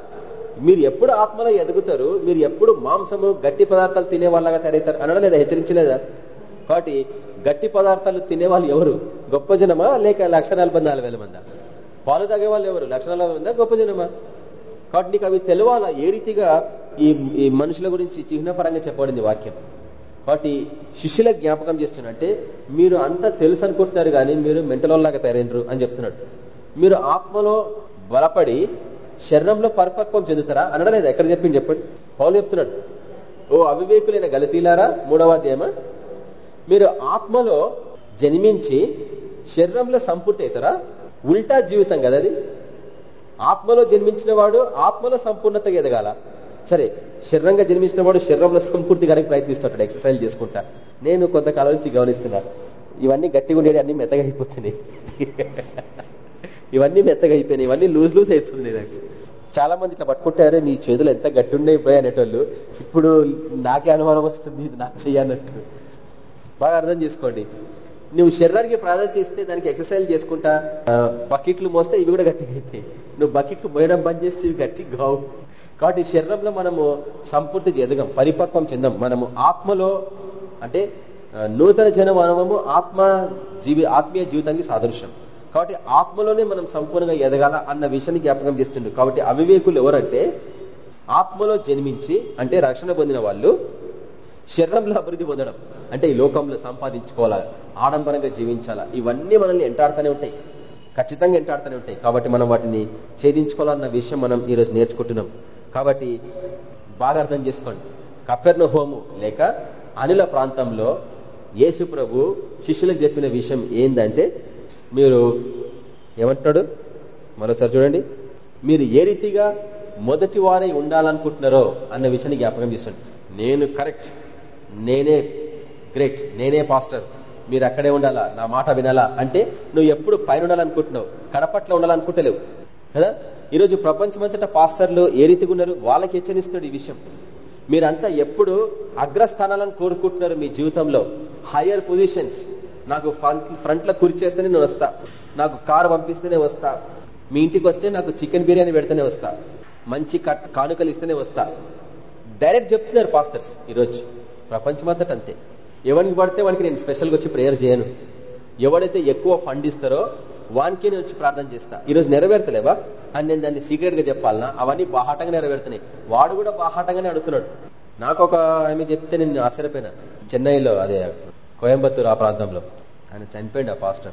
మీరు ఎప్పుడు ఆత్మలో ఎదుగుతారు? మీరు ఎప్పుడు మాంసము గట్టి పదార్థాలు తినే వాళ్ళగా తయారవుతారు? అనడం లేదా హెచ్చరించలేదా? కాబట్టి గట్టి పదార్థాలు తినే వాళ్ళు ఎవరు? గొప్ప జనమా? లేక లక్ష మందా? పాలు తాగే వాళ్ళు ఎవరు? లక్ష మందా? గొప్ప జనమా? కాబట్టి నీకు అవి తెలియాలా ఏ రీతిగా ఈ ఈ మనుషుల గురించి చిహ్నపరంగా చెప్పబడింది వాక్యం? కాబట్టి శిష్యుల జ్ఞాపకం చేస్తున్నట్టే మీరు అంతా తెలుసు అనుకుంటున్నారు కానీ మీరు మెంటలోలాగా తయారైనరు అని చెప్తున్నాడు. మీరు ఆత్మలో బలపడి శరీరంలో పరిపక్వం చెందుతారా? అనడలేదు ఎక్కడ చెప్పింది చెప్పండి. పౌలు చెప్తున్నాడు. ఓ అవివేకులైన గలతీలారా మూడవ అధ్యాయమా? మీరు ఆత్మలో జన్మించి శరీరంలో సంపూర్తి అవుతారా? ఉల్టా జీవితం కదా అది. ఆత్మలో జన్మించిన వాడు ఆత్మలో సంపూర్ణతగా ఎదగాల. సరే శరీరంగా జన్మించిన వాడు శరీరంలో సంపూర్తి కనుక ప్రయత్నిస్తుంటాడు ఎక్సర్సైజ్ చేసుకుంటా. నేను కొంతకాలం నుంచి గమనిస్తున్నా. ఇవన్నీ గట్టిగా ఉండేవి అన్ని మెత్తగా అయిపోతున్నాయి. ఇవన్నీ మెత్తగా అయిపోయినాయి. ఇవన్నీ లూజ్ లూజ్ అవుతుంది నాకు. చాలా మంది ఇట్లా పట్టుకుంటారే నీ చేతులు ఎంత గట్టి పోయి అనేటోళ్ళు. ఇప్పుడు నాకే అనుమానం వస్తుంది ఇది నాకు చెయ్యన్నట్టు బాగా అర్థం చేసుకోండి. నువ్వు శరీరానికి ప్రాధాన్యత ఇస్తే దానికి ఎక్సర్సైజ్ చేసుకుంటా బకెట్లు మోస్తే ఇవి కూడా గట్టిగా అవుతాయి నువ్వు బకెట్లు మోయడం బంద్ చేస్తే ఇవి గట్టి గావు. కాబట్టి శరీరంలో మనము సంపూర్తి ఎదగం పరిపక్వం చెందాం. మనము ఆత్మలో అంటే నూతన జనమానవము ఆత్మ జీవి ఆత్మీయ జీవితానికి సాదృశ్యం. కాబట్టి ఆత్మలోనే మనం సంపూర్ణంగా ఎదగాల అన్న విషయాన్ని జ్ఞాపకం చేస్తుండే. కాబట్టి అవివేకులు ఎవరంటే ఆత్మలో జన్మించి అంటే రక్షణ పొందిన వాళ్ళు శరీరంలో అభివృద్ధి పొందడం అంటే ఈ లోకంలో సంపాదించుకోవాలా ఆడంబరంగా జీవించాలా ఇవన్నీ మనల్ని ఎంటాడుతూనే ఉంటాయి. ఖచ్చితంగా ఎంటాడుతూనే ఉంటాయి. కాబట్టి మనం వాటిని ఛేదించుకోవాలన్న విషయం మనం ఈరోజు నేర్చుకుంటున్నాం. కాబట్టి బాగా అర్థం చేసుకోండి. కపెర్ణ హోము లేక అనిల ప్రాంతంలో యేసు ప్రభు శిష్యులకు చెప్పిన విషయం ఏంటంటే మీరు ఏమంటున్నాడు? మరోసారి చూడండి. మీరు ఏ రీతిగా మొదటి వారై ఉండాలనుకుంటున్నారో అన్న విషయాన్ని జ్ఞాపకం చేస్తాడు నేను కరెక్ట్ నేనే గ్రేట్ నేనే పాస్టర్ మీరు అక్కడే ఉండాలా నా మాట వినాలా? అంటే నువ్వు ఎప్పుడు పైన ఉండాలనుకుంటున్నావు కడపట్లో ఉండాలనుకుంటలేవు కదా? ఈరోజు ప్రపంచమంతటా పాస్టర్లు ఏ రీతిగా ఉన్నారు? వాళ్ళకి హెచ్చరిస్తాడు ఈ విషయం. మీరంతా ఎప్పుడు అగ్రస్థానాలను కోరుకుంటున్నారు మీ జీవితంలో? హయ్యర్ పొజిషన్స్ నాకు ఫ్రంట్లో కుర్చేస్తేనే నేను వస్తా. నాకు కారు పంపిస్తేనే వస్తా. మీ ఇంటికి వస్తే నాకు చికెన్ బిర్యానీ పెడితేనే వస్తా. మంచి కానుకలు ఇస్తేనే వస్తా. డైరెక్ట్ చెప్తున్నారు పాస్టర్స్ ఈరోజు. ప్రపంచమంతట అంతే. ఎవరికి పడితే వానికి నేను స్పెషల్గా వచ్చి ప్రేయర్ చేయను. ఎవడైతే ఎక్కువ ఫండ్ ఇస్తారో వానికి నేను వచ్చి ప్రార్థన చేస్తా. ఈరోజు నెరవేర్తలేవా? అని నేను దాన్ని సీక్రెట్గా చెప్పాలనా? అవన్నీ బాహాటంగా నెరవేరుతున్నాయి. వాడు కూడా బాహాటంగానే అడుగుతున్నాడు. నాకు ఒక ఆమె చెప్తే నేను ఆశ్చర్యపోయినా. చెన్నైలో అదే కోయంబత్తూరు ఆ ప్రాంతంలో. ఆయన చనిపోయింది ఆ పాస్టర్.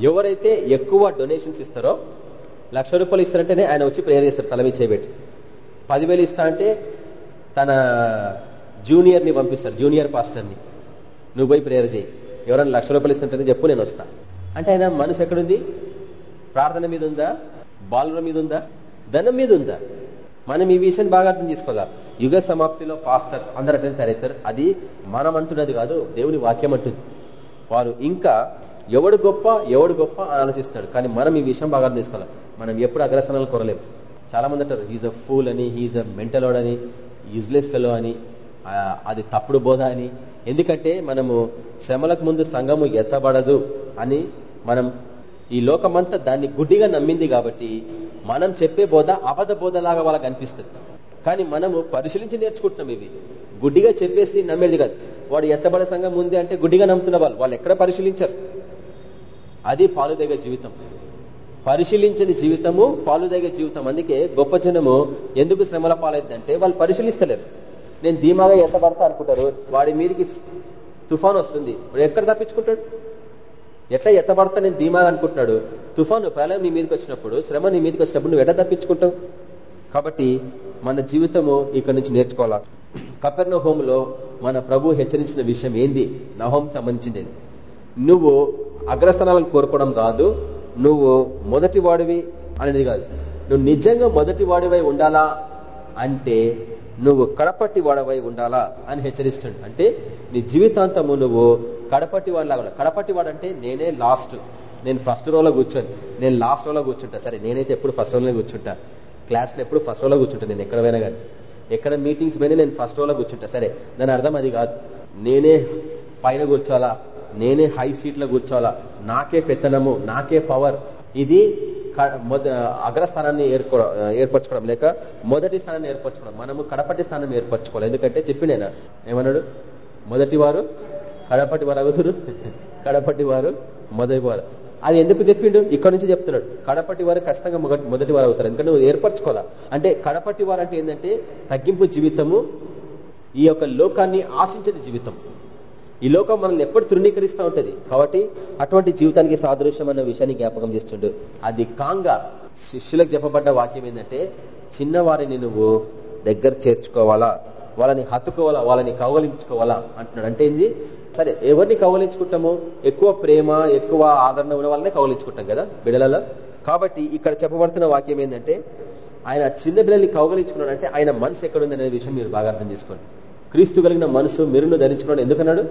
ఎవరైతే ఎక్కువ డొనేషన్స్ ఇస్తారో లక్ష రూపాయలు ఇస్తారంటేనే ఆయన వచ్చి ప్రేయర్ చేస్తారు తలవి చేయబెట్టి పదివేలు ఇస్తా అంటే తన జూనియర్ని పంపిస్తారు జూనియర్ పాస్టర్ని నువ్వు పోయి ప్రేయర్ చేయి. ఎవరైనా లక్ష రూపాయలు ఇస్తుంటే చెప్పు నేను వస్తా. అంటే ఆయన మనసు ఎక్కడుంది? ప్రార్థన మీద ఉందా? బాలుల మీద ఉందా? ధనం మీద ఉందా? మనం ఈ విషయాన్ని బాగా అర్థం చేసుకోవాలా? యుగ సమాప్తిలో పాస్టర్స్ అందరూ అట్లనే తయారవుతారు. అది మనం అంటున్నది కాదు దేవుని వాక్యం అంటుంది. వారు ఇంకా ఎవడు గొప్ప ఎవడు గొప్ప అని ఆలోచిస్తాడు. కానీ మనం ఈ విషయం బాగా అర్థం చేసుకోవాలి? మనం ఎప్పుడు అగ్రసనాలు కొరలేము చాలా మంది అంటారు హీజ్ అ ఫూల్ అని హీజ్ అ మెంటలోడ్ అని యూజ్లెస్ ఫెలో అని అది తప్పుడు బోధ అని. ఎందుకంటే మనము శ్రమలకు ముందు సంఘము ఎత్తబడదు అని మనం ఈ లోకమంతా దాన్ని గుడ్డిగా నమ్మింది కాబట్టి మనం చెప్పే బోధ అబద్ధ బోధలాగా వాళ్ళకి అనిపిస్తుంది. కానీ మనము పరిశీలించి నేర్చుకుంటున్నాం ఇవి. గుడ్డిగా చెప్పేసి నమ్మేది కాదు. వాడు ఎత్తబడే సంఘం ఉంది అంటే గుడ్డిగా నమ్ముతున్న వాళ్ళు వాళ్ళు ఎక్కడ పరిశీలించారు. అది పాలుదగ జీవితం. పరిశీలించని జీవితము పాలుదగ జీవితం. అందుకే గొప్ప జనము ఎందుకు శ్రమల పాలైందంటే వాళ్ళు పరిశీలిస్తలేరు. నేను ధీమాగా ఎత్తబడతా అనుకుంటారు. వాడి మీదకి తుఫాన్ వస్తుంది. ఎక్కడ తప్పించుకుంటాడు? ఎట్లా ఎత్తబడతా నేను ధీమాగా అనుకుంటున్నాడు? తుఫాను ప్రళయం నీ మీదకి వచ్చినప్పుడు శ్రమ నీ మీదకి వచ్చినప్పుడు నువ్వు ఎట్లా తప్పించుకుంటావు? కాబట్టి మన జీవితము ఇక్కడ నుంచి నేర్చుకోవాలా? కపెర్ణ హోంలో మన ప్రభు హెచ్చరించిన విషయం ఏంది? నహోం సంబంధించింది నువ్వు అగ్రస్థానాలను కోరుకోవడం కాదు నువ్వు మొదటి వాడివి అనేది కాదు. నువ్వు నిజంగా మొదటి వాడివై ఉండాలా? అంటే నువ్వు కడపట్టి వాడవై ఉండాలా అని హెచ్చరిస్తుంది అంటే నీ జీవితాంతము నువ్వు కడపట్టి వాడిలాగా కడపట్టి వాడంటే నేనే లాస్ట్. నేను ఫస్ట్ రోలో కూర్చొని నేను లాస్ట్ రోలో కూర్చుంటా. సరే నేనైతే ఎప్పుడు ఫస్ట్ రోలో కూర్చుంటా. క్లాస్లో ఎప్పుడు ఫస్ట్ రోలో కూర్చుంటా నేను ఎక్కడ పోయినా కానీ. ఎక్కడ మీటింగ్స్ పోయినా నేను ఫస్ట్ రోలో కూర్చుంటా. సరే దాని అర్థం అది కాదు. నేనే పైన కూర్చోాలా నేనే హై సీట్లో కూర్చోవాలా? నాకే పెత్తనము నాకే పవర్. ఇది అగ్రస్థానాన్ని ఏర్పో ఏర్పరచుకోవడం లేక మొదటి స్థానాన్ని ఏర్పరచుకోవడం మనము కడపటి స్థానం ఏర్పరచుకోవాలి. ఎందుకంటే చెప్పినేనా ఏమన్నాడు? మొదటి వారు కడపటి వారు అగుతురు కడపటి వారు మొదటి వారు. అది ఎందుకు చెప్పిండు? ఇక్కడ నుంచి చెప్తున్నాడు. కడపటి వారు ఖచ్చితంగా మొదటి వారు అవుతారు. ఎందుకంటే నువ్వు ఏర్పరచుకోవాలా? అంటే కడపటి వారు అంటే ఏంటంటే తగ్గింపు జీవితము ఈ యొక్క లోకాన్ని ఆశించని జీవితం. ఈ లోకం మనల్ని ఎప్పుడు తృణీకరిస్తూ ఉంటుంది. కాబట్టి అటువంటి జీవితానికి సాదృశ్యం అన్న విషయాన్ని జ్ఞాపకం చేస్తుండు. అది కాంగా శిష్యులకు చెప్పబడ్డ వాక్యం ఏంటంటే చిన్నవారిని నువ్వు దగ్గర చేర్చుకోవాలా? వాళ్ళని హత్తుకోవాలా? వాళ్ళని కౌగలించుకోవాలా? అంటున్నాడు. అంటే ఏంది? సరే ఎవరిని కౌగలించుకుంటాము? ఎక్కువ ప్రేమ ఎక్కువ ఆదరణ ఉన్న వాళ్ళనే కౌగలించుకుంటాం కదా బిడలలో. కాబట్టి ఇక్కడ చెప్పబడుతున్న వాక్యం ఏంటంటే ఆయన చిన్న బిడ్డల్ని కౌగలించుకున్నాడు అంటే ఆయన మనసు ఎక్కడుంది అనే విషయం మీరు బాగా అర్థం చేసుకోండి. క్రీస్తు కలిగిన మనసు మెరును ధరించుకున్నాడు. ఎందుకన్నాడు?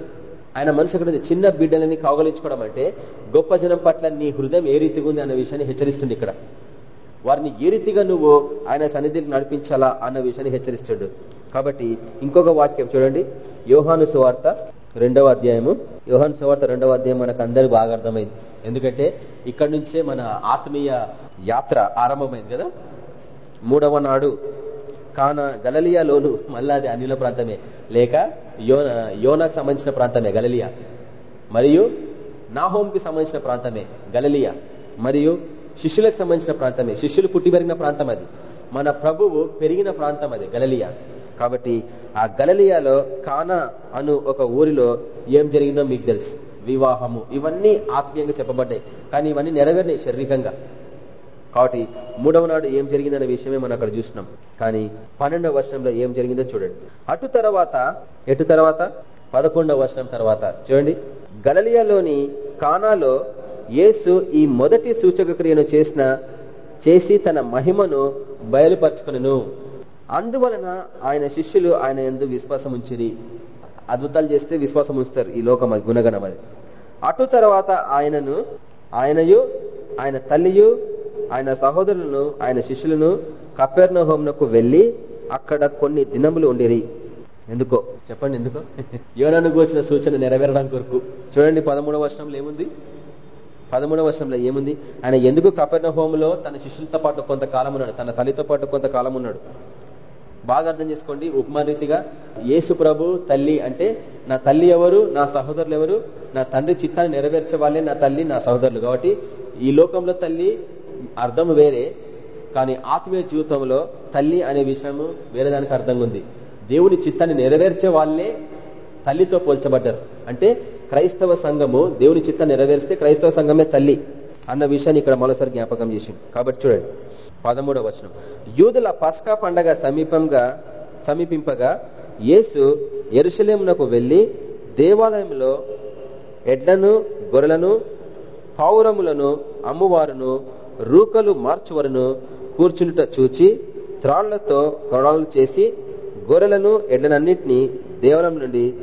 ఆయన మనసు ఎక్కడ చిన్న బిడ్డలని కౌగలించుకోవడం అంటే గొప్ప జనం పట్ల నీ హృదయం ఏ రీతిగా ఉంది అన్న విషయాన్ని హెచ్చరిస్తుంది ఇక్కడ. వారిని ఏ రీతిగా నువ్వు ఆయన సన్నిధికి నడిపించాలా అన్న విషయాన్ని హెచ్చరిస్తాడు. కాబట్టి ఇంకొక వాక్యం చూడండి. యోహాను సువార్త రెండవ అధ్యాయము. యోహాను సువార్త రెండవ అధ్యాయం మనకు అందరికి బాగా అర్థమైంది. ఎందుకంటే ఇక్కడ నుంచే మన ఆత్మీయ యాత్ర ఆరంభమైంది కదా? మూడవ నాడు కాన గలలియాలోను మళ్ళా అది అన్యుల ప్రాంతమే. లేక యోన యోనాకు సంబంధించిన ప్రాంతమే గలలియా. మరియు నాహోంకి సంబంధించిన ప్రాంతమే గలలియా. మరియు శిష్యులకు సంబంధించిన ప్రాంతమే. శిష్యులు పుట్టి పెరిగిన ప్రాంతం అది. మన ప్రభువు పెరిగిన ప్రాంతం అది గలలియా. కాబట్టి ఆ గలలియాలో కానా అను ఒక ఊరిలో ఏం జరిగిందో మీకు తెలుసు. వివాహము. ఇవన్నీ ఆత్మీయంగా చెప్పబడ్డాయి. కానీ ఇవన్నీ నెరవేరినాయి శారీరకంగా. కాబట్టి మూడవ నాడు ఏం జరిగిందనే విషయమే మనం అక్కడ చూసినాం. కానీ పన్నెండవ వర్షంలో ఏం జరిగిందో చూడండి. అటు తర్వాత ఎటు తర్వాత? పదకొండవ వర్షం తర్వాత. చూడండి. గలలియాలోని కానాలో యేసు ఈ మొదటి సూచక క్రియను చేసిన చేసి తన మహిమను బయలుపరచుకును అందువలన ఆయన శిష్యులు ఆయన ఎందు విశ్వాసం ఉంచిరి. అద్భుతాలు చేస్తే విశ్వాసం ఉంచుతారు ఈ లోకం అది గుణగణం అది. అటు తర్వాత ఆయనను ఆయనయు ఆయన తల్లియు ఆయన సహోదరులను ఆయన శిష్యులను కపెర్ణహోంనకు వెళ్ళి అక్కడ కొన్ని దినములు ఉండిరి. ఎందుకో? చెప్పండి ఎందుకో? యోనాను గోచిన సూచన నెరవేరడానికి కొరకు. చూడండి పదమూడవ వర్షంలో ఏముంది? పదమూడవ వర్షంలో ఏముంది? ఆయన ఎందుకు కపెర్ణ హోంలో తన శిష్యులతో పాటు కొంతకాలం ఉన్నాడు? తన తల్లితో పాటు కొంతకాలం ఉన్నాడు? బాగా అర్థం చేసుకోండి. ఉపమారీతిగా యేసు ప్రభు తల్లి అంటే నా తల్లి ఎవరు నా సహోదరులు ఎవరు నా తండ్రి చిత్తాన్ని నెరవేర్చే వాళ్ళే నా తల్లి నా సహోదరులు. కాబట్టి ఈ లోకంలో తల్లి అర్థం వేరే కానీ ఆత్మీయ జీవితంలో తల్లి అనే విషయము వేరే దానికి అర్థంగా ఉంది. దేవుని చిత్తాన్ని నెరవేర్చే వాళ్ళే తల్లితో పోల్చబడ్డారు. అంటే క్రైస్తవ సంఘము దేవుని చిత్తాన్ని నెరవేరిస్తే క్రైస్తవ సంఘమే తల్లి అన్న విషయాన్ని ఇక్కడ మరోసారి జ్ఞాపకం చేసింది. కాబట్టి చూడండి పదమూడవ వచనం. యూదుల పస్కా పండగ సమీపంగా సమీపింపగా యేసు ఎరుశలేమునకు వెళ్ళి దేవాలయంలో ఎడ్లను గొర్రెలను పావురములను అమ్మవారును రూకలు మార్చువరును కూర్చుంట చూచి త్రాళ్ళతో కొడాలు చేసి గొర్రెలను ఎడ్లనన్నింటినీ దేవలం నుండి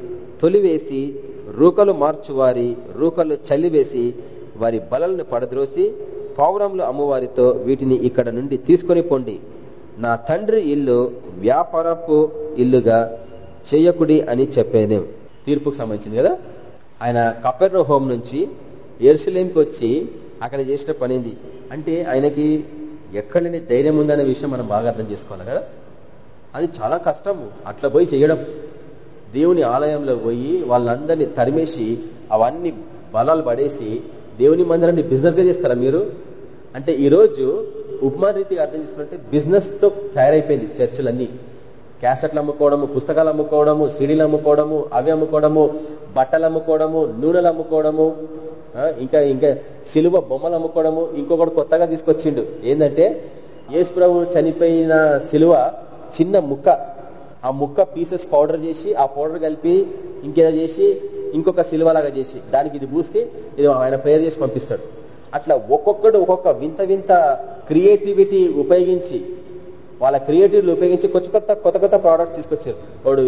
తొలివేసి రూకలు మార్చువారి రూకలు చల్లివేసి వారి బలలను పడద్రోసి పావురంలో అమ్మవారితో వీటిని ఇక్కడ నుండి తీసుకొని పొండి. నా తండ్రి ఇల్లు వ్యాపారపు ఇల్లుగా చేయకుడి అని చెప్పేది తీర్పుకు సంబంధించింది కదా? ఆయన కపెర్ణ హోం నుంచి ఎర్సలేంకి వచ్చి అక్కడ చేసిన పనింది? అంటే ఆయనకి ఎక్కడలేని ధైర్యం ఉందనే విషయం మనం బాగా అర్థం చేసుకోవాలి కదా? అది చాలా కష్టము. అట్లా పోయి చేయడం. దేవుని ఆలయంలో పోయి వాళ్ళందరినీ తరిమేసి అవన్నీ బలాలు పడేసి దేవుని మందిరాన్ని బిజినెస్గా చేస్తారా మీరు? అంటే ఈరోజు ఉపమాన రీతిగా అర్థం చేసుకుంటే బిజినెస్తో తయారైపోయింది చర్చలన్నీ. క్యాసెట్లు అమ్ముకోవడము పుస్తకాలు అమ్ముకోవడము సీడీలు అమ్ముకోవడము అవి అమ్ముకోవడము బట్టలు అమ్ముకోవడము నూనెలు అమ్ముకోవడము. ఇంకా ఇంకా సిలువ బొమ్మలు అమ్ముకోవడము ఇంకొకటి కొత్తగా తీసుకొచ్చిండు. ఏంటంటే యేసు ప్రభు చనిపోయిన సిలువ చిన్న ముక్క. ఆ ముక్క పీసెస్ పౌడర్ చేసి ఆ పౌడర్ కలిపి ఇంకేదో చేసి ఇంకొక సిలువలాగా చేసి దానికి ఇది పూస్తే ఇది ఆయన ప్రేయర్ చేసి పంపిస్తాడు. అట్లా ఒక్కొక్కడు ఒక్కొక్క వింత వింత క్రియేటివిటీ ఉపయోగించి వాళ్ళ క్రియేటివిటీ ఉపయోగించి కొత్త కొత్త కొత్త కొత్త ప్రోడక్ట్స్ తీసుకొచ్చారు. వాడు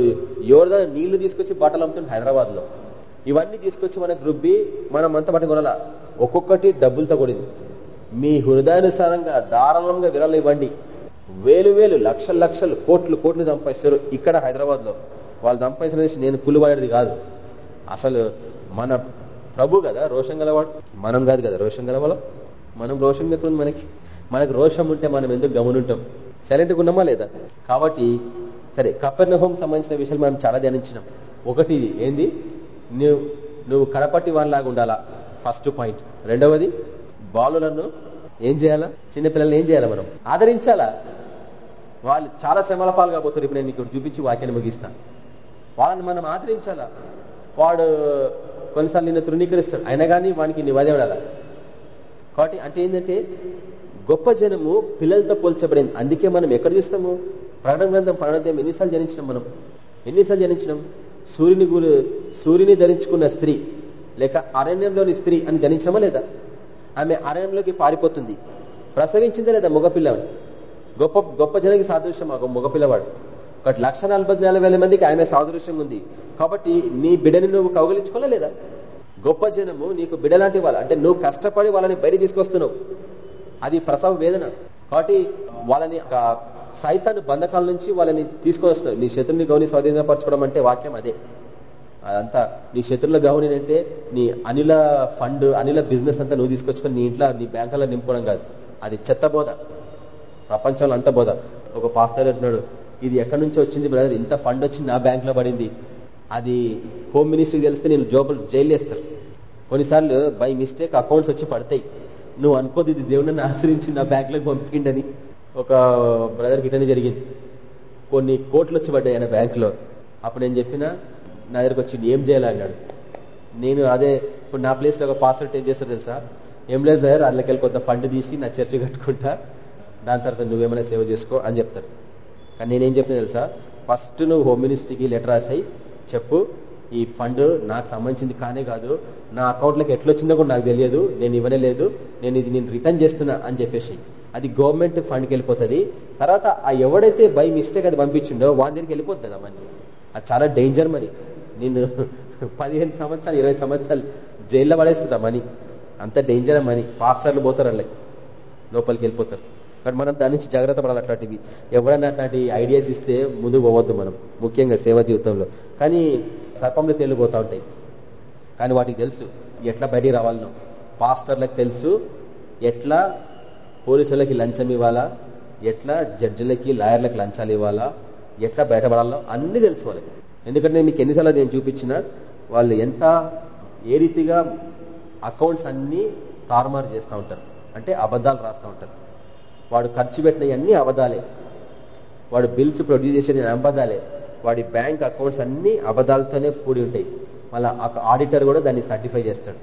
ఎవరిదో నీళ్ళు తీసుకొచ్చి బట్టలు అమ్ముతుంది హైదరాబాద్లో ఇవన్నీ తీసుకొచ్చి మనకు రుబ్బి మనం అంత పట్టి కొనాల. ఒక్కొక్కటి డబ్బులతో కూడింది మీ హృదయానుసారంగా దారుణంగా విరాలు ఇవ్వండి. వేలు వేలు లక్షలు లక్షలు కోట్లు కోట్లు సంపాదిస్తారు ఇక్కడ హైదరాబాద్లో వాళ్ళు సంపాదించిన నేను కులువాడేది కాదు. అసలు మన ప్రభు కదా రోషం గలవాడు? మనం కాదు కదా రోషం గలవాళ్ళం? మనం రోషం ఎక్కడ మనకి? మనకు రోషం ఉంటే మనం ఎందుకు గమనుంటాం? సైలెంట్గా ఉన్నామా లేదా? కాబట్టి సరే కపెర్నహోం సంబంధించిన విషయాలు మనం చాలా ధ్యానించినాం. ఒకటి ఏంది? నువ్వు నువ్వు కడపట్టి వాళ్ళలాగా ఉండాలా? ఫస్ట్ పాయింట్ రెండవది బాలులను ఏం చేయాలా? చిన్నపిల్లల్ని ఏం చేయాలా మనం? ఆదరించాలా? వాళ్ళు చాలా శ్రమల పాలు కాబోతారు ఇప్పుడు నేను మీకు చూపించి వాక్యాన్ని ముగిస్తా. వాళ్ళని మనం ఆదరించాలా? వాడు కొన్నిసార్లు నిన్ను తృణీకరిస్తాడు. అయినా కానీ వానికి నివాదేవడాల కాబట్టి అంటే ఏంటంటే గొప్ప జనము పిల్లలతో పోల్చబడింది. అందుకే మనం ఎక్కడ చూస్తాము? ప్రకటన గ్రంథం పన్నెండు ఎన్నిసార్లు జనించినాం మనం? ఎన్నిసార్లు జనించినాం? సూర్యుని గురు సూర్యుని ధరించుకున్న స్త్రీ లేక అరణ్యంలోని స్త్రీ అని ధరించమా లేదా? ఆమె అరణ్యంలోకి పారిపోతుంది. ప్రసవించిందా లేదా మగపిల్లవాడు? గొప్ప గొప్ప జనకి సాదృశ్యం ఆ మగపిల్లవాడు. ఒక లక్ష వేల మందికి ఆమె సాదృశ్యం ఉంది. కాబట్టి నీ బిడ్డని నువ్వు కౌగలించుకోలేదా గొప్ప జనము నీకు బిడలాంటి వాళ్ళు అంటే నువ్వు కష్టపడి వాళ్ళని బయట తీసుకొస్తున్నావు. అది ప్రసవ వేదన. కాబట్టి వాళ్ళని సైతాన్ని బంధకాల నుంచి వాళ్ళని తీసుకొని నీ శత్రుని గౌని స్వాధీనపరచుకోవడం అంటే వాక్యం అదే. అదంతా నీ శత్రుల గౌని అంటే నీ అనిల ఫండ్ అనిల బిజినెస్ అంతా నువ్వు తీసుకొచ్చుకొని నీ ఇంట్లో నీ బ్యాంకులో నింపుకోవడం కాదు. అది చెత్త బోధ. ప్రపంచంలో అంత బోధ. ఒక పాస్టర్ అంటున్నాడు ఇది ఎక్కడి నుంచి వచ్చింది బ్రదర్? ఇంత ఫండ్ వచ్చి నా బ్యాంక్లో పడింది. అది హోమ్ మినిస్ట్రీకి తెలిస్తే నేను జోబులు జైలు వేస్తారు కొన్నిసార్లు బై మిస్టేక్ అకౌంట్స్ వచ్చి పడతాయి. నువ్వు అనుకోదు ఇది దేవుడిని ఆశ్రయించి నా బ్యాంకులోకి పంపిండని ఒక బ్రదర్ ఇటనే జరిగింది. కొన్ని కోట్లు వచ్చి పడ్డాయి ఆయన బ్యాంకులో. అప్పుడు నేను చెప్పిన నా దగ్గరకు వచ్చి ఏం చేయాలన్నాడు నేను అదే ఇప్పుడు నా ప్లేస్లో ఒక పాస్వర్డ్ ఏం చేస్తారు తెలుసా? ఏం లేదు బ్రదర్ అందులోకి కొంత ఫండ్ తీసి నా చర్చ కట్టుకుంటా. దాని తర్వాత నువ్వేమైనా సేవ చేసుకో అని చెప్తారు కానీ నేనేం చెప్పిన తెలుసా? ఫస్ట్ నువ్వు హోమ్ మినిస్ట్రీకి లెటర్ రాసాయి. చెప్పు ఈ ఫండ్ నాకు సంబంధించింది కానే కాదు. నా అకౌంట్లోకి ఎట్లొచ్చిందో కూడా నాకు తెలియదు. నేను ఇవ్వనే లేదు. నేను ఇది నేను రిటర్న్ చేస్తున్నా అని చెప్పేసి. అది గవర్నమెంట్ ఫండ్కి వెళ్ళిపోతుంది. తర్వాత ఆ ఎవడైతే బై మిస్టేక్ అది పంపించిండో వాని దగ్గరికి వెళ్ళిపోతుంది మనీ అది చాలా డేంజర్ మరి. నేను పదిహేను సంవత్సరాలు ఇరవై సంవత్సరాలు జైల్లో పడేస్తుంది మనీ. అంత డేంజర్ మనీ. పాస్టర్లు పోతారు అలా లోపలికి వెళ్ళిపోతారు. కానీ మనం దాని నుంచి జాగ్రత్త పడాలి అట్లాంటివి. ఎవరైనా అట్లాంటి ఐడియాస్ ఇస్తే ముందుకు పోవద్దు మనం. ముఖ్యంగా సేవ జీవితంలో. కానీ సర్పంలో తేలిపోతూ ఉంటాయి. కానీ వాటికి తెలుసు ఎట్లా బయటికి రావాలనో. పాస్టర్లకు తెలుసు ఎట్లా పోలీసులకి లంచం ఇవ్వాలా? ఎట్లా జడ్జిలకి లాయర్లకి లంచాలు ఇవ్వాలా? ఎట్లా బయటపడాలో? అన్ని తెలుసు వాళ్ళకి. ఎందుకంటే మీకు ఎన్నిసార్లు నేను చూపించిన వాళ్ళు ఎంత ఏ రీతిగా అకౌంట్స్ అన్ని తారుమారు చేస్తూ ఉంటారు. అంటే అబద్ధాలు రాస్తూ ఉంటారు. వాడు ఖర్చు పెట్టినవన్నీ అబద్ధాలే. వాడు బిల్స్ ప్రొడ్యూస్ చేసిన అబద్ధాలే. వాడి బ్యాంక్ అకౌంట్స్ అన్ని అబద్ధాలతోనే కూడి ఉంటాయి. మళ్ళీ ఆడిటర్ కూడా దాన్ని సర్టిఫై చేస్తాడు.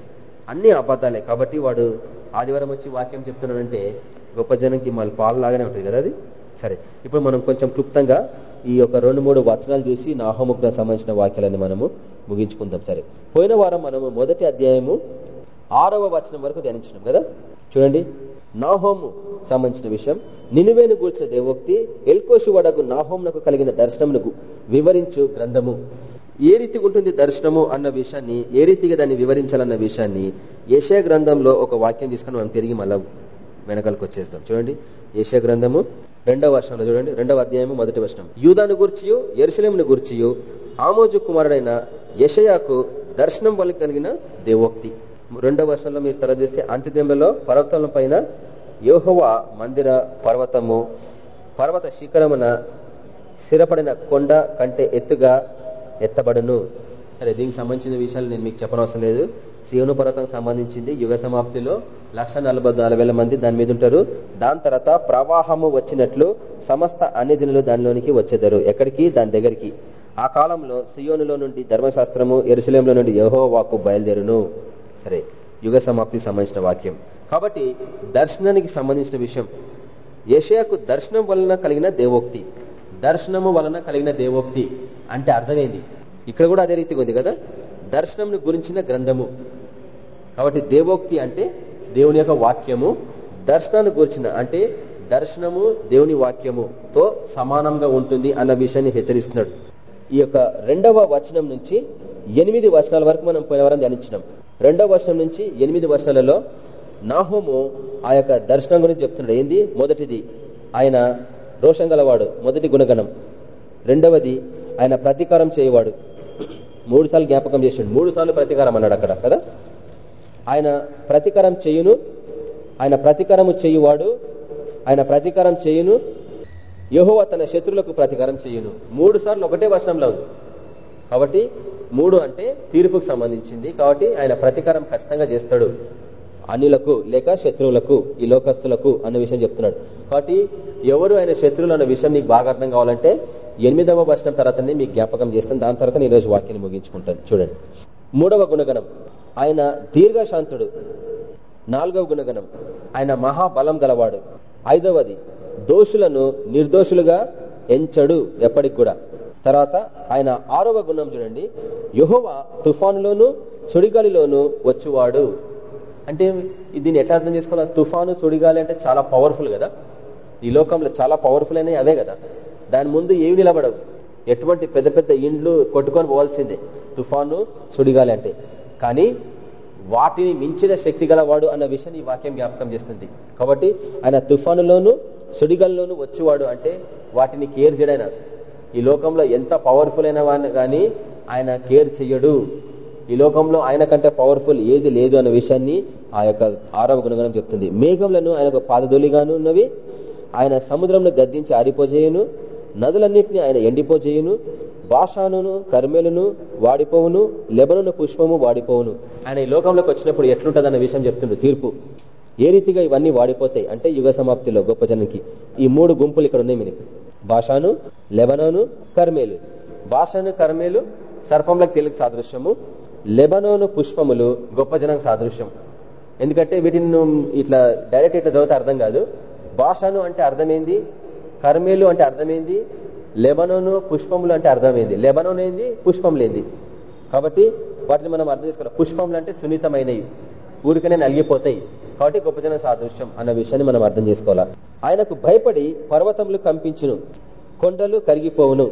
అన్ని అబద్ధాలే. కాబట్టి వాడు ఆదివారం వచ్చి వాక్యం చెప్తున్నాడంటే గొప్ప జనంకి మళ్ళీ పాలు లాగానే ఉంటుంది కదా అది? సరే. ఇప్పుడు మనం కొంచెం క్లుప్తంగా ఈ యొక్క రెండు మూడు వచనాలు చూసి నాహోముకు సంబంధించిన వాక్యాలని మనము ముగించుకుందాం. సరే. పోయిన వారం మనము మొదటి అధ్యాయము ఆరవ వచనం వరకు ధ్యానించినాం కదా? చూడండి. నాహోము సంబంధించిన విషయం. నినువేను గూర్చిన దేవోక్తి ఎల్కోషు వడకు నాహోమునకు కలిగిన దర్శనమునకు వివరించు గ్రంథము. ఏ రీతిగా ఉంటుంది దర్శనము అన్న విషయాన్ని ఏ రీతిగా దాన్ని వివరించాలన్న విషయాన్ని ఏషియా గ్రంథంలో ఒక వాక్యం తీసుకొని మనం తిరిగి మళ్ళా వెనకాలకు వచ్చేస్తాం. చూడండి. ఏషియా గ్రంథము రెండవ వర్షంలో చూడండి. రెండవ అధ్యాయము మొదటి వర్షం. యూదాను గుర్చియు ఎరుసలేమును గుర్చియు ఆమోజు కుమారుడైన యషయాకు దర్శనం వల్ల కలిగిన దేవోక్తి. రెండవ వర్షంలో మీరు తర చూస్తే అంత్యదింబలో పర్వతం పైన యోహవా మందిర పర్వతము పర్వత శిఖరమున స్థిరపడిన కొండ కంటే ఎత్తుగా ఎత్తబడును. సరే దీనికి సంబంధించిన విషయాలు నేను మీకు చెప్పనవసరం లేదు. శివను పర్వతం సంబంధించింది యుగ సమాప్తిలో లక్ష మంది దాని మీద ఉంటారు. దాని తర్వాత ప్రవాహము వచ్చినట్లు సమస్త అన్ని జనులు దానిలోనికి వచ్చేదారు. ఎక్కడికి? దాని దగ్గరికి. ఆ కాలంలో సియోనులో నుండి ధర్మశాస్త్రము ఎరుసలేంలో నుండి యహో వాకు బయలుదేరును. సరే యుగ సమాప్తికి సంబంధించిన వాక్యం. కాబట్టి దర్శనానికి సంబంధించిన విషయం. యషయాకు దర్శనం వలన కలిగిన దేవోక్తి. దర్శనము వలన కలిగిన దేవోక్తి. అంటే అర్థమైంది. ఇక్కడ కూడా అదే రీతిగా ఉంది కదా? దర్శనం గురించిన గ్రంథము. కాబట్టి దేవోక్తి అంటే దేవుని యొక్క వాక్యము. దర్శనాన్ని గురించిన అంటే దర్శనము దేవుని వాక్యముతో సమానంగా ఉంటుంది అన్న విషయాన్ని హెచ్చరిస్తున్నాడు. ఈ యొక్క రెండవ వచనం నుంచి ఎనిమిది వర్షాల వరకు మనం పోయిన వారం ధ్యానించినాం. రెండవ వర్షం నుంచి ఎనిమిది వర్షాలలో నాహోము ఆ యొక్క దర్శనం గురించి చెప్తున్నాడు. ఏంది? మొదటిది. ఆయన రోషం గలవాడు. మొదటి గుణగణం. రెండవది ఆయన ప్రతీకారం చేయవాడు. మూడు సార్లు జ్ఞాపకం చేసాడు మూడు సార్లు ప్రతీకారం అన్నాడు అక్కడ కదా? ఆయన ప్రతీకారం చేయును ఆయన ప్రతీకారము చేయువాడు ఆయన ప్రతీకారం చేయును యహోవ తన శత్రులకు ప్రతీకారం చేయును. మూడు సార్లు ఒకటే వర్షంలో ఉంది. కాబట్టి మూడు అంటే తీర్పుకు సంబంధించింది. కాబట్టి ఆయన ప్రతీకారం ఖచ్చితంగా చేస్తాడు. అన్యులకు లేక శత్రువులకు ఈ లోకస్తులకు అన్న విషయం చెప్తున్నాడు. కాబట్టి ఎవరు ఆయన శత్రువులు అన్న విషయం నీకు బాగా అర్థం కావాలంటే ఎనిమిదవ వర్షం తర్వాతనే మీకు జ్ఞాపకం చేస్తాను. దాని తర్వాత ఈరోజు రోజు వాక్యాన్ని ముగించుకుంటాను. చూడండి. మూడవ గుణగణం. ఆయన దీర్ఘశాంతుడు. నాలుగవ గుణగణం. ఆయన మహాబలం గలవాడు. ఐదవది దోషులను నిర్దోషులుగా ఎంచడు ఎప్పటికి కూడా. తర్వాత ఆయన ఆరవ గుణం చూడండి. యహోవ తుఫానులోను సుడిగాలిలోను వచ్చువాడు. అంటే దీన్ని ఎట్లా అర్థం చేసుకోవాలి? తుఫాను సుడిగాలి అంటే చాలా పవర్ఫుల్ కదా? ఈ లోకంలో చాలా పవర్ఫుల్ అయినాయి అవే కదా? దాని ముందు ఏమి నిలబడవు? ఎటువంటి పెద్ద పెద్ద ఇండ్లు కొట్టుకొని పోవాల్సిందే. తుఫాను సుడిగాలి అంటే. కానీ వాటిని మించిన శక్తి గలవాడు అన్న విషయాన్ని ఈ వాక్యం జ్ఞాపకం చేస్తుంది. కాబట్టి ఆయన తుఫానులోను సుడిగల్లోను వచ్చేవాడు అంటే వాటిని కేర్ చేయడైన. ఈ లోకంలో ఎంత పవర్ఫుల్ అయిన వాడిని కానీ ఆయన కేర్ చెయ్యడు ఈ లోకంలో ఆయన కంటే పవర్ఫుల్ ఏది లేదు అన్న విషయాన్ని ఆ యొక్క ఆరవ గుణగణం చెప్తుంది. మేఘంలను ఆయన పాదధూలిగాను ఉన్నవి. ఆయన సముద్రంను గద్దించి ఆరిపోజేయును. నదులన్నింటినీ ఆయన ఎండిపోజేయును భాషానును కర్మెలను వాడిపోవును. లెబనున్న పుష్పము వాడిపోవును. ఆయన ఈ లోకంలోకి వచ్చినప్పుడు ఎట్లుంటదన్న విషయం చెప్తుండ్రు. తీర్పు. ఏ రీతిగా ఇవన్నీ వాడిపోతాయి అంటే యుగ సమాప్తిలో గొప్ప జనానికి ఈ మూడు గుంపులు ఇక్కడ ఉన్నాయి మీకు భాషాను లెబనోను కర్మేలు. భాషను కర్మేలు సర్పంలకు తెలుగు సాదృశ్యము. లెబనోను పుష్పములు గొప్ప జనం సాదృశ్యం. ఎందుకంటే వీటిని ఇట్లా డైరెక్ట్ ఇట్లా చదివితే అర్థం కాదు. భాషను అంటే అర్థమైంది? కర్మేలు అంటే అర్థమైంది? లెబనోను పుష్పములు అంటే అర్థమైంది? లెబనోన్ ఏంది? పుష్పం లేంది కాబట్టి వాటిని మనం అర్థం చేసుకోవాలి. పుష్పములు అంటే సున్నితమైనవి. ఊరికనే నలిగిపోతాయి. కాబట్టి గొప్ప జన సాదృశ్యం అన్న విషయాన్ని మనం అర్థం చేసుకోవాలా? ఆయనకు భయపడి పర్వతములు కంపించును. కొండలు కరిగిపోవును.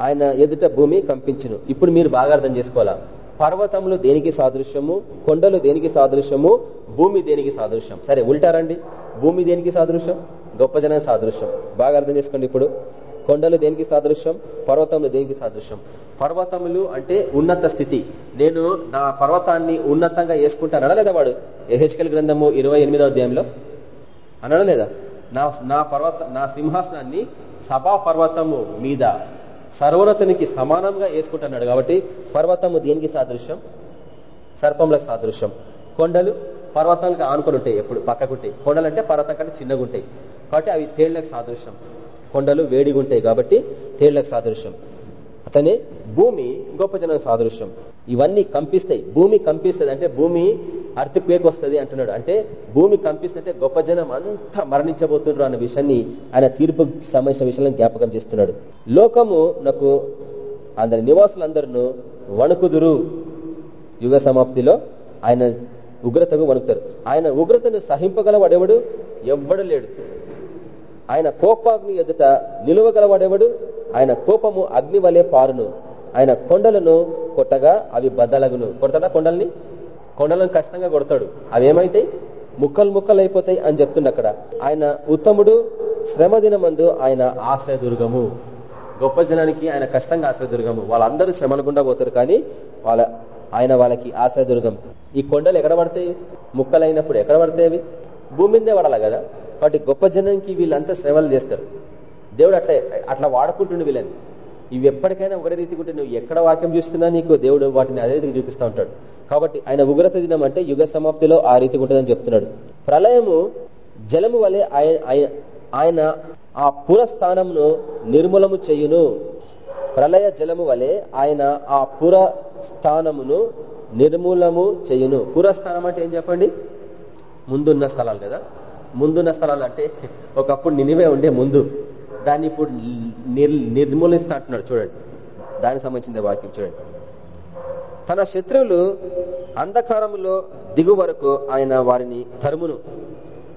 ఆయన ఎదుట భూమి కంపించును. ఇప్పుడు మీరు బాగా అర్థం చేసుకోవాలా? పర్వతములు దేనికి సాదృశ్యము? కొండలు దేనికి సాదృశ్యము? భూమి దేనికి సాదృశ్యం? సరే ఉల్టారండి భూమి దేనికి సాదృశ్యం? గొప్ప జనం సాదృశ్యం. బాగా అర్థం చేసుకోండి ఇప్పుడు. కొండలు దేనికి సాదృశ్యం? పర్వతములు దేనికి సాదృశ్యం? పర్వతములు అంటే ఉన్నత స్థితి. నేను నా పర్వతాన్ని ఉన్నతంగా వేసుకుంటాను. అనలేదా వాడు? ఎహెచ్కల్ గ్రంథము ఇరవై ఎనిమిదో అధ్యాయంలో. అనడలేదా నా నా పర్వత నా సింహాసనాన్ని సభా పర్వతము మీద సర్వోన్నతునికి సమానంగా వేసుకుంటున్నాడు కాబట్టి పర్వతము దేనికి సాదృశ్యం? సర్పంలకు సాదృశ్యం. కొండలు పర్వతాలకు ఆనుకొని ఉంటాయి ఎప్పుడు పక్కకుంటాయి. కొండలు అంటే పర్వతం కంటే చిన్నగా ఉంటాయి కాబట్టి అవి తేళ్ళకు సాదృశ్యం. కొండలు వేడిగా ఉంటాయి కాబట్టి తేళ్ళకు సాదృశ్యం. అతనే భూమి గొప్ప జనం సాదృశ్యం. ఇవన్నీ కంపిస్తాయి. భూమి కంపిస్తుంది అంటే భూమి అర్త్ క్వేక్ వస్తుంది అంటున్నాడు. అంటే భూమి కంపిస్తుంటే గొప్ప జనం అంతా మరణించబోతుండ్రు అన్న విషయాన్ని ఆయన తీర్పు సంబంధించిన విషయాలను జ్ఞాపకం చేస్తున్నాడు. లోకము నాకు అందరి నివాసులందరూ వణుకుదురు. యుగ సమాప్తిలో ఆయన ఉగ్రతకు వణుకుతారు. ఆయన ఉగ్రతను సహింపగల వాడెవడు ఎవ్వడు లేడు. ఆయన కోపాగ్ని ఎదుట నిలువగలవాడెవడు? ఆయన కోపము అగ్ని వలె పారును. ఆయన కొండలను కొట్టగా అవి బద్దలగును. కొడతాడా కొండల్ని? కొండలను ఖచ్చితంగా కొడతాడు. అవేమైతాయి? ముక్కలు ముక్కలు అయిపోతాయి అని చెప్తుండ అక్కడ ఆయన ఉత్తముడు శ్రమ దినమందు ఆయన ఆశ్రయదుర్గము. గొప్ప జనానికి ఆయన ఖచ్చితంగా ఆశ్రయదుర్గము. వాళ్ళందరూ శ్రమల గుండా పోతారు కానీ వాళ్ళ ఆయన వాళ్ళకి ఆశ్రయదుర్గం. ఈ కొండలు ఎక్కడ పడతాయి? ముక్కలైనప్పుడు ఎక్కడ పడతాయి అవి? భూమి మీదే పడాలి కదా? కాబట్టి గొప్ప జనానికి వీళ్ళంతా శ్రమలు చేస్తారు. దేవుడు అట్లా అట్లా వాడుకుంటుండే వీళ్ళని. ఇవి ఎప్పటికైనా ఒకటే రీతి ఉంటే నువ్వు ఎక్కడ వాక్యం చూస్తున్నా నీకు దేవుడు వాటిని అదే రీతికి చూపిస్తూ ఉంటాడు. కాబట్టి ఆయన ఉగ్రత దినం అంటే యుగ సమాప్తిలో ఆ రీతి ఉంటుందని చెప్తున్నాడు. ప్రళయము జలము వలె ఆయన ఆ పురస్థానమును నిర్మూలము చేయును. ప్రళయ జలము వలె ఆయన ఆ పుర స్థానమును నిర్మూలము చేయును. పురస్థానం అంటే ఏం చెప్పండి? ముందున్న స్థలాలు కదా. ముందున్న స్థలాలు అంటే ఒకప్పుడు నినివే ఉండే ముందు. దాన్ని ఇప్పుడు నిర్మూలిస్తా అంటున్నాడు చూడండి. దానికి సంబంధించిన వాక్యం చూడండి. తన శత్రువులు అంధకారములో దిగు వరకు ఆయన వారిని తరుమును.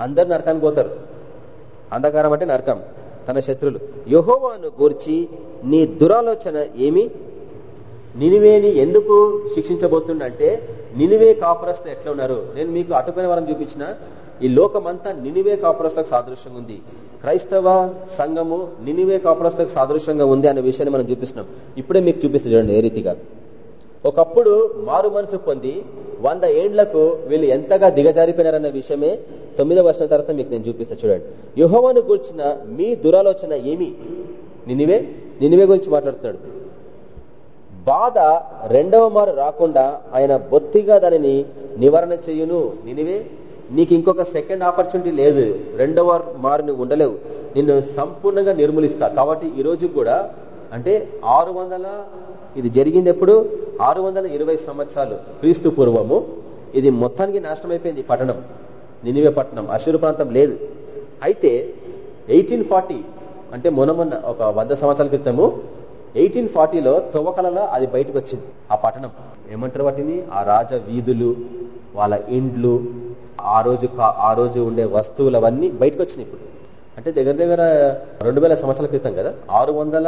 అందరు నరకానికి పోతారు. అంధకారం అంటే నరకం తన శత్రులు యహోవాను గూర్చి నీ దురాలోచన ఏమి? నినివేని ఎందుకు శిక్షించబోతుండంటే నినివే కాపురస్తులు ఎట్లా ఉన్నారు? నేను మీకు అటుపోయిన వరం చూపించిన ఈ లోకమంతా నినివే కాపురస్తులకు సాదృశ్యంగా ఉంది. క్రైస్తవ సంఘము నినివే కాపురస్తులకు సాదృశ్యంగా ఉంది అనే విషయాన్ని మనం చూపిస్తున్నాం. ఇప్పుడే మీకు చూపిస్తే చూడండి ఏ రీతిగా. ఒకప్పుడు మారు మనసు పొంది వంద ఏండ్లకు వీళ్ళు ఎంతగా దిగజారిపోయినారన్న విషయమే తొమ్మిదో వర్షం తర్వాత మీకు నేను చూపిస్తా చూడండి. యుహోవను గురించిన మీ దురాలోచన ఏమి? నినివే? నినివే గురించి మాట్లాడుతున్నాడు. బాధ రెండవ మారు రాకుండా ఆయన బొత్తిగా దానిని నివారణ చేయును. నినివే? నీకు ఇంకొక సెకండ్ ఆపర్చునిటీ లేదు. రెండవ మారు నువ్వు ఉండలేవు. నిన్ను సంపూర్ణంగా నిర్మూలిస్తా. కాబట్టి ఈ రోజు కూడా అంటే ఆరు ఇది జరిగింది ఎప్పుడు? ఆరు సంవత్సరాలు క్రీస్తు పూర్వము. ఇది మొత్తానికి నాశనం అయిపోయింది పట్టణం. నినివే పట్టణం. అశూరు ప్రాంతం లేదు. అయితే ఎయిటీన్ అంటే మొన్న మొన్న ఒక వంద సంవత్సరాల క్రితము ఎయిటీన్ ఫార్టీలో తవ్వకలలో అది బయటకు వచ్చింది ఆ పట్టణం. ఏమంటారు వాటిని? ఆ రాజ వీధులు వాళ్ళ ఇండ్లు ఆ రోజు ఆ రోజు ఉండే వస్తువులవన్నీ బయటకు వచ్చినాయి ఇప్పుడు. అంటే దగ్గర దగ్గర రెండు వేల సంవత్సరాల క్రితం కదా? ఆరు వందల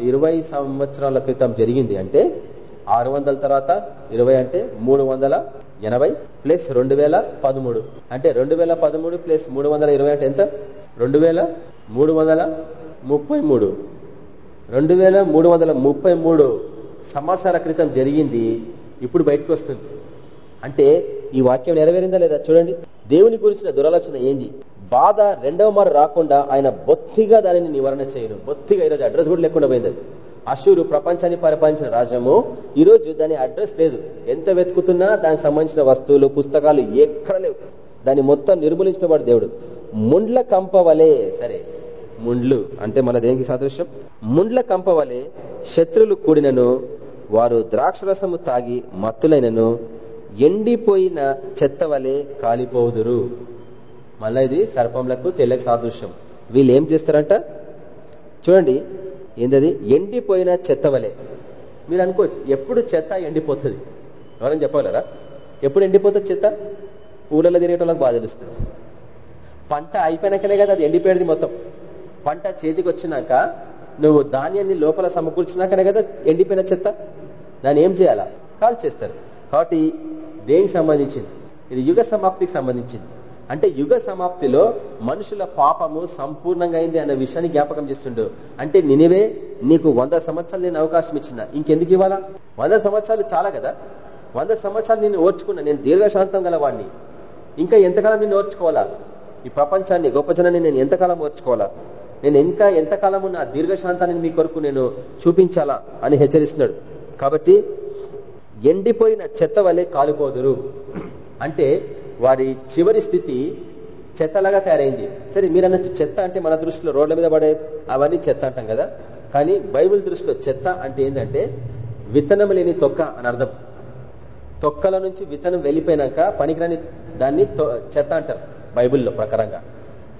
ఇరవై సంవత్సరాల క్రితం జరిగింది అంటే ఆరు వందల తర్వాత ఇరవై అంటే మూడు వందల ఎనభై ప్లస్ రెండు వేల పదమూడు. అంటే రెండు వేల పదమూడు ప్లస్ మూడు వందల ఇరవై అంటే ఎంత? రెండు వేల మూడు వందల ముప్పై మూడు. రెండు వేల మూడు వందల ముప్పై మూడు సంవత్సరాల క్రితం జరిగింది ఇప్పుడు బయటకు వస్తుంది అంటే ఈ వాక్యం నెరవేరిందా లేదా చూడండి. దేవుని గురించిన దురాలోచన ఏంది? బాధ రెండవ మారు రాకుండా ఆయన బొత్తిగా దానిని నివారణ చేయను. బొత్తిగా ఈరోజు అడ్రస్ కూడా లేకుండా పోయింది. అశూరు ప్రపంచాన్ని పరిపాలించిన రాజ్యము. ఈరోజు దాని అడ్రస్ లేదు. ఎంత వెతుకుతున్నా దానికి సంబంధించిన వస్తువులు పుస్తకాలు ఎక్కడ లేవు. దాన్ని మొత్తం నిర్మూలించిన వాడు దేవుడు. ముండ్ల కంపవలే సరే ముండ్లు అంటే మన దేనికి సాదృశ్యం? ముండ్ల కంపవలే శత్రులు కూడినను వారు ద్రాక్షరసము తాగి మత్తులైనను ఎండిపోయిన చెత్త వలె కాలిపోదురు. మళ్ళా ఇది సర్పంలకు తెల్లకి సాదృశ్యం. వీళ్ళు ఏం చేస్తారంట? చూడండి ఏంటది ఎండిపోయిన చెత్త వలె. మీరు అనుకోవచ్చు ఎప్పుడు చెత్త ఎండిపోతుంది? ఎవరైనా చెప్పగలరా? ఎప్పుడు ఎండిపోతుంది చెత్త? ఊళ్ళలో తిరిగేటోళ్ళకి బాధ తెలుస్తుంది. పంట అయిపోయినాకనే కదా అది ఎండిపోయేది మొత్తం. పంట చేతికి వచ్చినాక నువ్వు ధాన్యాన్ని లోపల సమకూర్చినాకనే కదా ఎండిపోయిన చెత్త? దాన్ని ఏం చేయాలా? కాల్ చేస్తారు కాబట్టి దేనికి సంబంధించింది? ఇది యుగ సమాప్తికి సంబంధించింది. అంటే యుగ సమాప్తిలో మనుషుల పాపము సంపూర్ణంగా అయింది అన్న విషయాన్ని జ్ఞాపకం చేస్తుండు. అంటే నినివే నీకు వంద సంవత్సరాలు నేను అవకాశం ఇచ్చిన. ఇంకెందుకు ఇవ్వాలా? వంద సంవత్సరాలు చాలా కదా? వంద సంవత్సరాలు నేను ఓర్చుకున్నా నేను దీర్ఘశాంతం గలవాడిని ఇంకా ఎంతకాలం నేను ఓర్చుకోవాలా? ఈ ప్రపంచాన్ని గొప్ప జనాన్ని నేను ఎంతకాలం ఓర్చుకోవాలా? నేను ఇంకా ఎంతకాలము నా దీర్ఘశాంతాన్ని మీ కొరకు నేను చూపించాలా అని హెచ్చరిస్తున్నాడు. కాబట్టి ఎండిపోయిన చెత్త వలె కాలిపోదురు. అంటే వారి చివరి స్థితి చెత్తలాగా తయారైంది. సరే మీరు అనొచ్చు చెత్త అంటే మన దృష్టిలో రోడ్ల మీద పడే అవన్నీ చెత్త అంటాం కదా? కానీ బైబిల్ దృష్టిలో చెత్త అంటే ఏంటంటే విత్తనం లేని తొక్క అని అర్థం. తొక్కల నుంచి విత్తనం వెళ్ళిపోయినాక పనికిరాని దాన్ని చెత్త అంటారు బైబిల్లో ప్రకారంగా.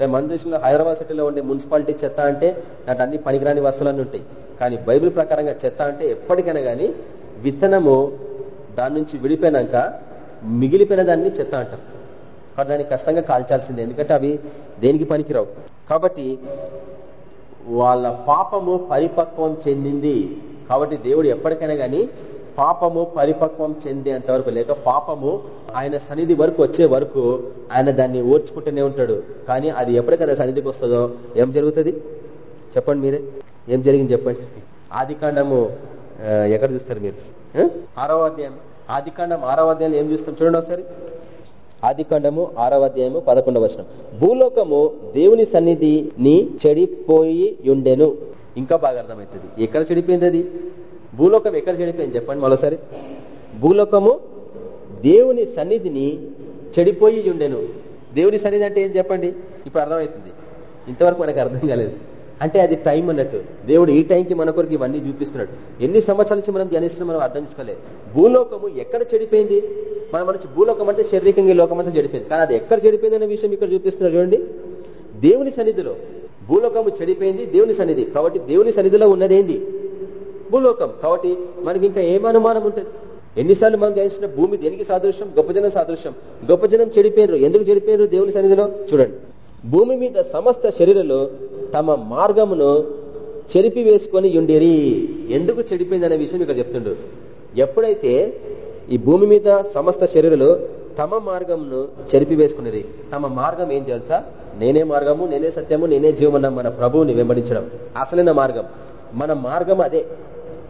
మన దేశంలో హైదరాబాద్ సిటీలో ఉండే మున్సిపాలిటీ చెత్త అంటే దాంట్లో అన్ని పనికిరాని వస్తువులన్నీ ఉంటాయి. కానీ బైబిల్ ప్రకారంగా చెత్త అంటే ఎప్పటికైనా కానీ విత్తనము దాని నుంచి విడిపోయినాక మిగిలిపోయిన దాన్ని చెత్త అంటారు. కాబట్టి దాన్ని కష్టంగా కాల్చాల్సిందే ఎందుకంటే అవి దేనికి పనికిరావు. కాబట్టి వాళ్ళ పాపము పరిపక్వం చెందింది. కాబట్టి దేవుడు ఎప్పటికైనా కానీ పాపము పరిపక్వం చెందేంత వరకు లేక పాపము ఆయన సన్నిధి వరకు వచ్చే వరకు ఆయన దాన్ని ఓర్చుకుంటూనే ఉంటాడు. కానీ అది ఎప్పటికైనా సన్నిధికి వస్తుందో ఏం జరుగుతుంది? చెప్పండి మీరే. ఏం జరిగింది చెప్పండి? ఆది కాండము ఎక్కడ చూస్తారు మీరు? ఆరవ అధ్యాయం. ఆది కాండం ఆరవ అధ్యాయం ఏం చూస్తాం చూడండి ఒకసారి. ఆది కాండము ఆరవ అధ్యాయము పదకొండవ వచనం. భూలోకము దేవుని సన్నిధిని చెడిపోయి ఉండెను. ఇంకా బాగా అర్థమవుతుంది. ఎక్కడ చెడిపోయింది అది? భూలోకం ఎక్కడ చెడిపోయింది చెప్పండి మరోసారి. భూలోకము దేవుని సన్నిధిని చెడిపోయి ఉండెను. దేవుని సన్నిధి అంటే ఏం చెప్పండి? ఇప్పుడు అర్థమవుతుంది. ఇంతవరకు మనకు అర్థం కాలేదు. అంటే అది టైం అన్నట్టు. దేవుడు ఈ టైంకి మన కొరకు ఇవన్నీ చూపిస్తున్నాడు. ఎన్ని సంవత్సరాల నుంచి మనం ధ్యానిస్తున్నాం మనం అర్థం చేసుకోలేదు. భూలోకము ఎక్కడ చెడిపోయింది? మన మనిషి భూలోకం అంటే శారీరకంగా లోకం అంతా చెడిపోయింది. కానీ అది ఎక్కడ చెడిపోయింది అనే విషయం ఇక్కడ చూపిస్తున్నారు చూడండి. దేవుని సన్నిధిలో భూలోకము చెడిపోయింది దేవుని సన్నిధి. కాబట్టి దేవుని సన్నిధిలో ఉన్నదేంది భూలోకం. కాబట్టి మనకి ఇంకా ఏం అనుమానం ఉంటుంది? ఎన్నిసార్లు మనం ధ్యానించిన భూమి దేనికి సాదృశ్యం? గొప్ప జనం సాదృశ్యం. గొప్ప జనం చెడిపోయారు ఎందుకు చెడిపోయారు దేవుని సన్నిధిలో? చూడండి. భూమి మీద సమస్త శరీరంలో తమ మార్గమును చెరిపి వేసుకొని ఉండిరి. ఎందుకు చెడిపోయిందనే విషయం ఇక్కడ చెప్తుండ్రు ఎప్పుడైతే ఈ భూమి మీద సమస్త శరీరంలో తమ మార్గమును చెరిపి వేసుకునేది తమ మార్గం ఏం తెలుసా? నేనే మార్గము నేనే సత్యము నేనే జీవనం మన ప్రభువుని వెంబడించడం అసలైన మార్గం. మన మార్గం అదే.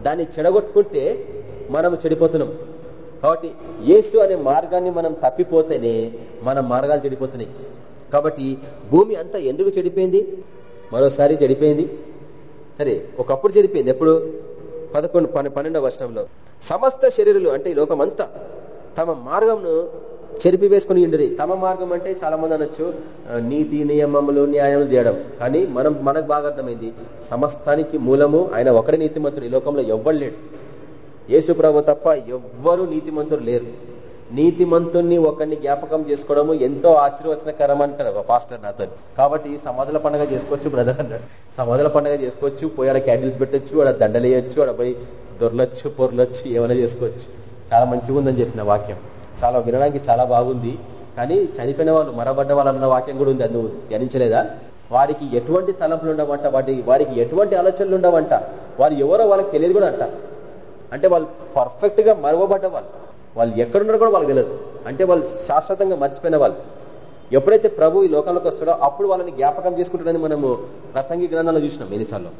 దాన్ని చెడగొట్టుకుంటే మనం చెడిపోతున్నాం. కాబట్టి యేసు అనే మార్గాన్ని మనం తప్పిపోతేనే మన మార్గాలు చెడిపోతున్నాయి. కాబట్టి భూమి అంతా ఎందుకు చెడిపోయింది? మరోసారి చెడిపోయింది. సరే ఒకప్పుడు చెడిపోయింది. ఎప్పుడు? పదకొండు పన్నెండవ వర్షంలో. సమస్త శరీరులు అంటే ఈ లోకమంతా తమ మార్గంను చెరిపి వేసుకుని ఉండిరి. తమ మార్గం అంటే చాలా మంది అనొచ్చు నీతి నియమములు న్యాయములు చేయడం. కానీ మనం మనకు బాగా అర్థమైంది సమస్తానికి మూలము ఆయన ఒకడే నీతిమంతుడు. ఈ లోకంలో ఎవ్వరు లేడు. యేసు ప్రభు తప్ప ఎవ్వరూ నీతిమంతుడు లేరు. నీతిమంతుణ్ణి ఒకరిని జ్ఞాపకం చేసుకోవడము ఎంతో ఆశీర్వచనకరం అంటారు ఒక పాస్టర్ నాతో. కాబట్టి సమాధుల పండుగ చేసుకోవచ్చు బ్రదర్ అన్నాడు. సమాధుల పండుగ చేసుకోవచ్చు పోయి ఆడ క్యాండిల్స్ పెట్టొచ్చు ఆడ దండలేయచ్చు ఆడ పోయి దొరలొచ్చు పొరలొచ్చు ఏమైనా చేసుకోవచ్చు. చాలా మంచిగా ఉందని చెప్పిన వాక్యం. చాలా వినడానికి చాలా బాగుంది. కానీ చనిపోయిన వాళ్ళు మరబడ్డ వాళ్ళు అన్న వాక్యం కూడా ఉంది అది నువ్వు ధ్యానించలేదా? వారికి ఎటువంటి తలంపులు ఉండవంట వాటి వారికి ఎటువంటి ఆలోచనలు ఉండవంట వారు ఎవరో వాళ్ళకి తెలియదు కూడా అంట. అంటే వాళ్ళు పర్ఫెక్ట్గా మరవబడ్డ వాళ్ళు. వాళ్ళు ఎక్కడున్నారో కూడా వాళ్ళకి తెలియదు. అంటే వాళ్ళు శాశ్వతంగా మర్చిపోయిన వాళ్ళు. ఎప్పుడైతే ప్రభు ఈ లోకంలోకి వస్తాడో అప్పుడు వాళ్ళని జ్ఞాపకం చేసుకుంటాడని మనము ప్రసంగి గ్రంథంలో చూసినాం ఎన్నిసార్లు.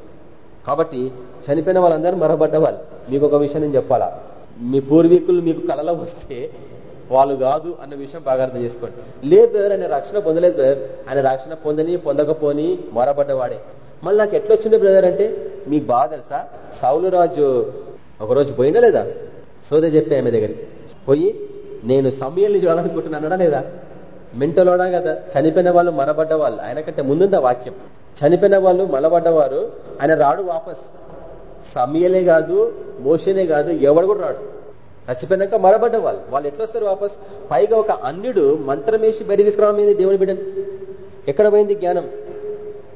కాబట్టి చనిపోయిన వాళ్ళందరూ మరబడ్డ వాళ్ళు మీకు ఒక విషయం నేను చెప్పాలా? మీ పూర్వీకులు మీకు కళలో వస్తే వాళ్ళు కాదు అన్న విషయం బాగా అర్థం చేసుకోండి. లేదు బ్రదర్ ఆయన రక్షణ పొందలేదు బ్రదర్. ఆయన రక్షణ పొందని పొందకపోని మొరబడ్డవాడే మళ్ళీ నాకు ఎట్లా వచ్చింది బ్రదర్ అంటే మీకు బాగా తెలుసా? సౌలు రాజు ఒకరోజు పోయినా లేదా? సోదే చెప్పే ఆమె దగ్గరికి. పోయి నేను సమయాన్ని చూడాలనుకుంటున్నానా లేదా? మెంటలోనా కదా? చనిపోయిన వాళ్ళు మరబడ్డ వాళ్ళు ఆయన కంటే ముందుందా వాక్యం? చనిపోయిన వాళ్ళు మలబడ్డవారు. ఆయన రాడు వాపస్. సమయలే కాదు మోషనే కాదు ఎవడు కూడా రాడు. చచ్చిపోయినాక మరబడ్డ వాళ్ళు వాళ్ళు ఎట్లా వస్తారు వాపస్? పైగా ఒక అన్యుడు మంత్రమేసి బయట తీసుకురావడం దేవుని బిడ్డను? ఎక్కడ పోయింది జ్ఞానం?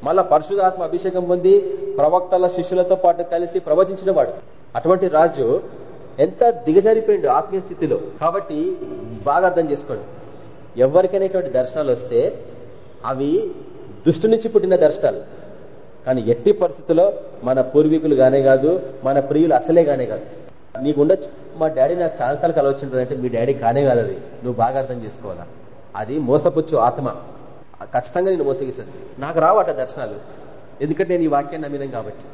మళ్ళా పరిశుధాత్మ అభిషేకం పొంది ప్రవక్తల శిష్యులతో పాటు కలిసి ప్రవచించిన వాడు. అటువంటి రాజు ఎంత దిగజారిపోయిండు ఆత్మీయ స్థితిలో. కాబట్టి బాగా అర్థం చేసుకోండి. ఎవరికైనా ఇటువంటి దర్శనాలు వస్తే అవి దుష్టు నుంచి పుట్టిన దర్శనాలు. కానీ ఎట్టి పరిస్థితుల్లో మన పూర్వీకులు గానే కాదు మన ప్రియులు అసలే గానే కాదు. నీకు ఉండొచ్చు. మా డాడీ నాకు ఛాన్సాలు కలవచ్చుంటుందంటే మీ డాడీ కానే కాదు అది. నువ్వు బాగా అర్థం చేసుకోవాలా? అది మోసపుచ్చు ఆత్మ. ఖచ్చితంగా నేను మోసగిస్తాను నాకు రావట దర్శనాలు. ఎందుకంటే నేను ఈ వాక్యాన్ని నమ్మినాం కాబట్టి.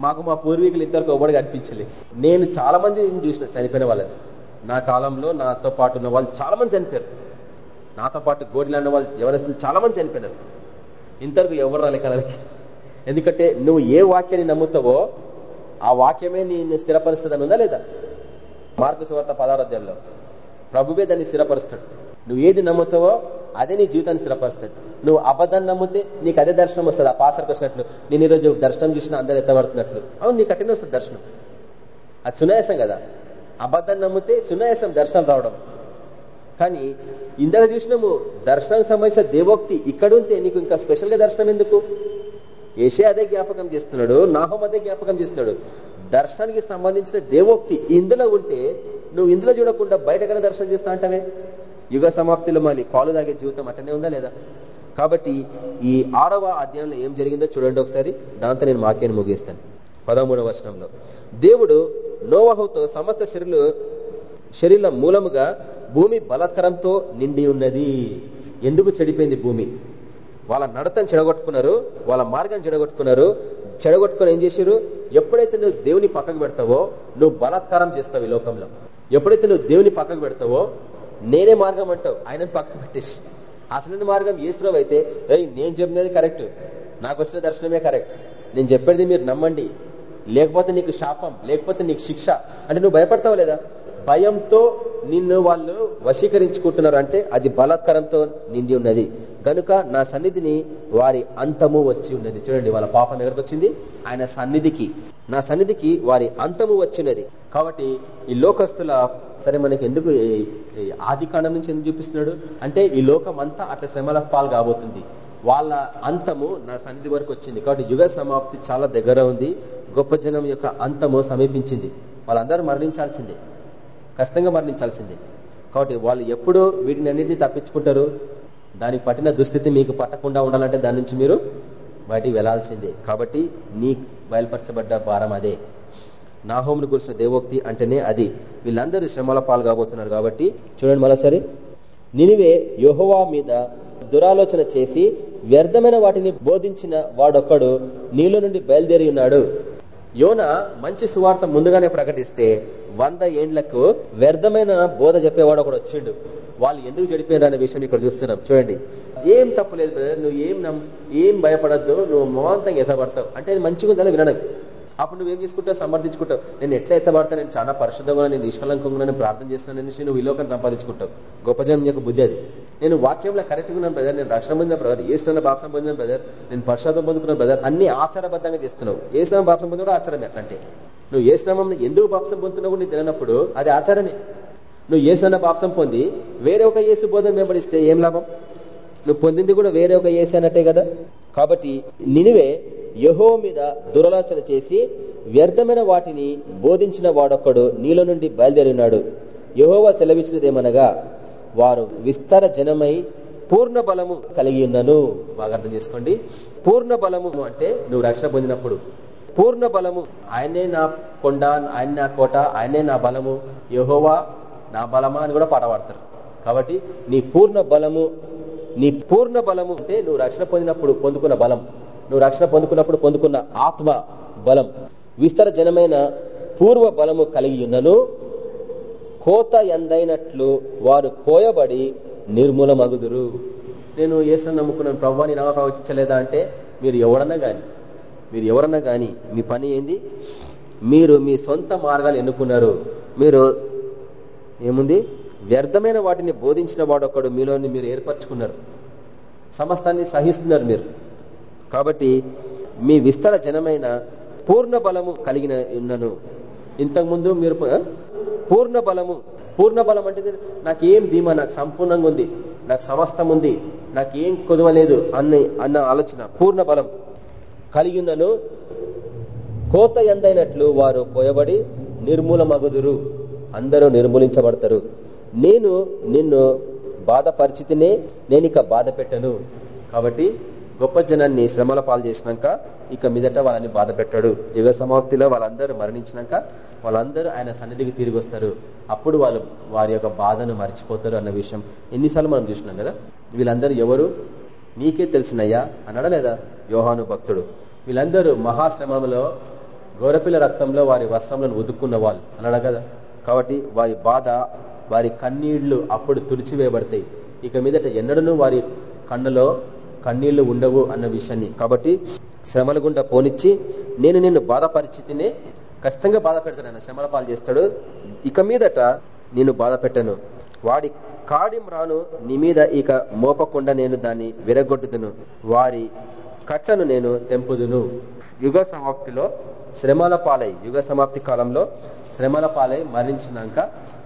మాకు మా పూర్వీకులు ఇద్దరికి ఒకటి కనిపించలే. నేను చాలా మంది చూసిన చనిపోయిన వాళ్ళని. నా కాలంలో నాతో పాటు ఉన్న వాళ్ళు చాలా మంది చనిపోయారు. నాతో పాటు గోడిలాంటి వాళ్ళు ఎవరైనా చాలా మంది చనిపోయినారు. ఇంతవరకు ఎవరు రాలే ఎందుకంటే నువ్వు ఏ వాక్యాన్ని నమ్ముతావో ఆ వాక్యమే నేను స్థిరపరుస్తుందని ఉందా లేదా? మార్గ సువార్త పదార్థంలో ప్రభువే దాన్ని స్థిరపరుస్తాడు. నువ్వు ఏది నమ్ముతావో అదే నీ జీవితాన్ని స్థిరపరుస్తుంది. నువ్వు అబద్ధాన్ని నమ్మితే నీకు అదే దర్శనం వస్తుంది. ఆ పాసరకు వచ్చినట్లు నేను ఈరోజు దర్శనం చూసిన అందరు ఎత్తబడుతున్నట్లు. అవును నీకు అట్టనే వస్తుంది దర్శనం. అది సునాయాసం కదా. అబద్ధాన్ని నమ్మితే సునాయాసం దర్శనం రావడం. కానీ ఇందాక చూసినాము దర్శనానికి సంబంధించిన దేవోక్తి ఇక్కడ ఉంటే నీకు ఇంకా స్పెషల్గా దర్శనం ఎందుకు? ఏషే అదే జ్ఞాపకం చేస్తున్నాడు నాహం అదే జ్ఞాపకం చేస్తున్నాడు. దర్శనానికి సంబంధించిన దేవోక్తి ఇందులో ఉంటే నువ్వు ఇందులో చూడకుండా బయట కన్నా దర్శనం చేస్తా అంటావే? యుగ సమాప్తిలో మళ్ళీ పాలు తాగే జీవితం అట్లనే ఉందా లేదా? కాబట్టి ఈ ఆరవ అధ్యాయంలో ఏం జరిగిందో చూడండి ఒకసారి. దాంతో నేను వాక్యాన్ని ముగిస్తాను. పదమూడవ వచనంలో. దేవుడు నోవహుతో సమస్త శరీరులు శరీర మూలముగా భూమి బలాత్కారంతో నిండి ఉన్నది. ఎందుకు చెడిపోయింది భూమి? వాళ్ళ నడతను చెడగొట్టుకున్నారు వాళ్ళ మార్గం చెడగొట్టుకున్నారు. చెడగొట్టుకొని ఏం చేశారు? ఎప్పుడైతే నువ్వు దేవుని పక్కకు పెడతావో నువ్వు బలాత్కారం చేస్తావు ఈ లోకంలో. ఎప్పుడైతే నువ్వు దేవుని పక్కకు పెడతావో నేనే మార్గం అంటావు. ఆయన పక్కన పెట్టేసి. అసలైన మార్గం ఏసుప్రభు అయితే ఏయ్ నేను చెప్పినది కరెక్ట్. నాకు వచ్చిన దర్శనమే కరెక్ట్. నేను చెప్పేది మీరు నమ్మండి. లేకపోతే నీకు శాపం లేకపోతే నీకు శిక్ష అంటే నువ్వు భయపడతావు లేదా? భయంతో నిన్ను వాళ్ళు వశీకరించుకుంటున్నారు అంటే అది బలత్కరంతో నిండి ఉన్నది. కనుక నా సన్నిధిని వారి అంతము వచ్చి ఉన్నది. చూడండి వాళ్ళ పాపం ఎక్కడికి వచ్చింది ఆయన సన్నిధికి. నా సన్నిధికి వారి అంతము వచ్చినది కాబట్టి ఈ లోకస్తుల సరే మనకి ఎందుకు ఆది కాండం నుంచి ఎందుకు చూపిస్తున్నాడు? అంటే ఈ లోకం అంతా అట్లా శ్రమల పాలు కాబోతుంది. వాళ్ళ అంతము నా సన్నిధి వరకు వచ్చింది. కాబట్టి యుగ సమాప్తి చాలా దగ్గర ఉంది. గొప్ప జనం యొక్క అంతము సమీపించింది. వాళ్ళందరూ మరణించాల్సిందే. ఖచ్చితంగా మరణించాల్సిందే. కాబట్టి వాళ్ళు ఎప్పుడు వీటిని అన్నింటినీ తప్పించుకుంటారు. దానికి పట్టిన దుస్థితి మీకు పట్టకుండా ఉండాలంటే దాని నుంచి మీరు బయటికి వెళ్ళాల్సిందే. కాబట్టి నీ బయలుపరచబడ్డ భారం అదే. నాహోమును గురించిన దేవోక్తి అంటేనే అది. వీళ్ళందరూ శ్రమల పాలు కాబోతున్నారు కాబట్టి చూడండి మరోసారి నినివే యోహోవా మీద దురాలోచన చేసి వ్యర్థమైన వాటిని బోధించిన వాడొక్కడు నీళ్ళ నుండి బయలుదేరి ఉన్నాడు. యోన మంచి సువార్త ముందుగానే ప్రకటిస్తే వంద ఏండ్లకు వ్యర్థమైన బోధ చెప్పేవాడు ఒకడు వచ్చిండు. వాళ్ళు ఎందుకు చెడిపోయారు అనే విషయం ఇక్కడ చూస్తున్నాం. చూడండి. ఏం తప్పులేదు బ్రదర్ నువ్వు ఏం ఏం భయపడద్దు నువ్వు మోంతంగా ఎత్తపడతావు అంటే మంచిగా ఉందని వినడం. అప్పుడు నువ్వేం చేసుకుంటావు? సమర్థించుకుంటావు. నేను ఎట్లా ఎత్తబడతా నేను చాలా పరిశుద్ధంగా నేను నిష్కలంకంగా నేను ప్రార్థన చేస్తున్నాను అనేసి నువ్వు విలోకం సంపాదించుకుంటావు. గొప్ప జనం యొక్క బుద్ధి అది. నేను వాక్యంలో కరెక్ట్గా ఉన్నాను బ్రదర్ నేను రక్షణ పొందిన బ్రదర్ ఏ స్నాన బాప్సం పొందిన బ్రదర్ నేను పరిశోధన పొందుకున్నాను బ్రదర్ అన్ని ఆచారబద్ధంగా చేస్తున్నావు. ఏ స్నానం బాప్సం పొందిన ఆచారం ఆచారమే నువ్వు ఏ స్నామం ఎందుకు బాప్సం పొందుతున్నావు నీకు తెలియనప్పుడు అది ఆచారమే. నువ్వు ఏ స్నాన బాప్సం పొంది వేరే ఒక ఏసు బోధన వెంబడిస్తే ఏం లాభం? నువ్వు పొందింది కూడా వేరే ఒక యేసు అన్నట్టే కదా? కాబట్టి నినివే యహో మీద దురలోచన చేసి వ్యర్థమైన వాటిని బోధించిన వాడొక్కడు నీలో నుండి బయలుదేరినాడు. యహోవా సెలవిచ్చినదేమనగా వారు విస్తార జనమై పూర్ణ బలము కలిగి ఉన్నను. బాగా అర్థం చేసుకోండి. పూర్ణ బలము అంటే నువ్వు రక్షణ పొందినప్పుడు. పూర్ణ బలము ఆయనే నా కొండ ఆయన నా కోట ఆయనే నా బలము. యహోవా నా బలమా అని కూడా పాట పాడతారు. కాబట్టి నీ పూర్ణ బలము నీ పూర్ణ బలము అంటే నువ్వు రక్షణ పొందినప్పుడు పొందుకున్న బలం. నువ్వు రక్షణ పొందుకున్నప్పుడు పొందుకున్న ఆత్మ బలం. విస్తర జనమైన పూర్వ బలము కలిగి ఉన్నను కోత ఎందైనట్లు వారు కోయబడి నిర్మూలమగుదురు. నేను ఏసును నమ్ముకున్నాను ప్రభాని నామ ప్రవచించలేదా అంటే మీరు ఎవరన్నా కానీ మీరు ఎవరన్నా కానీ మీ పని ఏంది? మీరు మీ సొంత మార్గాలు ఎన్నుకున్నారు. మీరు ఏముంది? వ్యర్థమైన వాటిని బోధించిన వాడొకడు మీలోని మీరు ఏర్పరచుకున్నారు. సమస్తాన్ని సహిస్తున్నారు మీరు. కాబట్టి మీ విస్తర జనమైన పూర్ణ బలము కలిగిన ఉన్నను. ఇంతకుముందు మీరు పూర్ణ బలము. పూర్ణ బలం అంటే నాకేం ధీమా నాకు సంపూర్ణంగా ఉంది నాకు సమస్తం ఉంది నాకేం కొదవలేదు అన్న అన్న ఆలోచన పూర్ణ బలం కలిగి ఉన్నను. కోత ఎందైనట్లు వారు పోయబడి నిర్మూలమగుదురు అందరూ నిర్మూలించబడతారు. నేను నిన్ను బాధపరిచితినే నేను ఇక బాధ పెట్టను కాబట్టి గొప్ప జనాన్ని శ్రమల పాలు చేసినాక ఇక మీదట వాళ్ళని బాధ పెట్టాడు. యుగ సమాప్తిలో వాళ్ళందరూ మరణించినాక వాళ్ళందరూ ఆయన సన్నిధికి తిరిగి వస్తారు. అప్పుడు వాళ్ళు వారి యొక్క బాధను మర్చిపోతారు అన్న విషయం ఎన్నిసార్లు మనం చూసినాం కదా? వీళ్ళందరూ ఎవరు? నీకే తెలిసినయ్యా అన్నాడా లేదా? యోహాను భక్తుడు. వీళ్ళందరూ మహాశ్రమంలో గౌరపిల్ల రక్తంలో వారి వస్త్రములను ఉదుక్కున్న వాళ్ళు అన్నాడు కదా? కాబట్టి వారి బాధ వారి కన్నీళ్ళు అప్పుడు తుడిచివేయబడతాయి. ఇక మీదట ఎన్నడూ వారి కన్నులో కన్నీళ్ళు ఉండవు అన్న విషయాన్ని. కాబట్టి శ్రమల గుండా పోనిచ్చి నేను నిన్ను బాధపరిచితినే ఖచ్చితంగా బాధ పెడతాడు ఆయన. శ్రమల పాలు చేస్తాడు. ఇక మీదట నేను బాధ పెట్టను వాడి కాడిం రాను నీ మీద ఇక మోపకుండా నేను దాన్ని విరగొట్టుదును. వారి కట్లను నేను తెంపుదును. యుగ సమాప్తిలో శ్రమల పాలై యుగ సమాప్తి కాలంలో శ్రమల పాలై మరణించినాక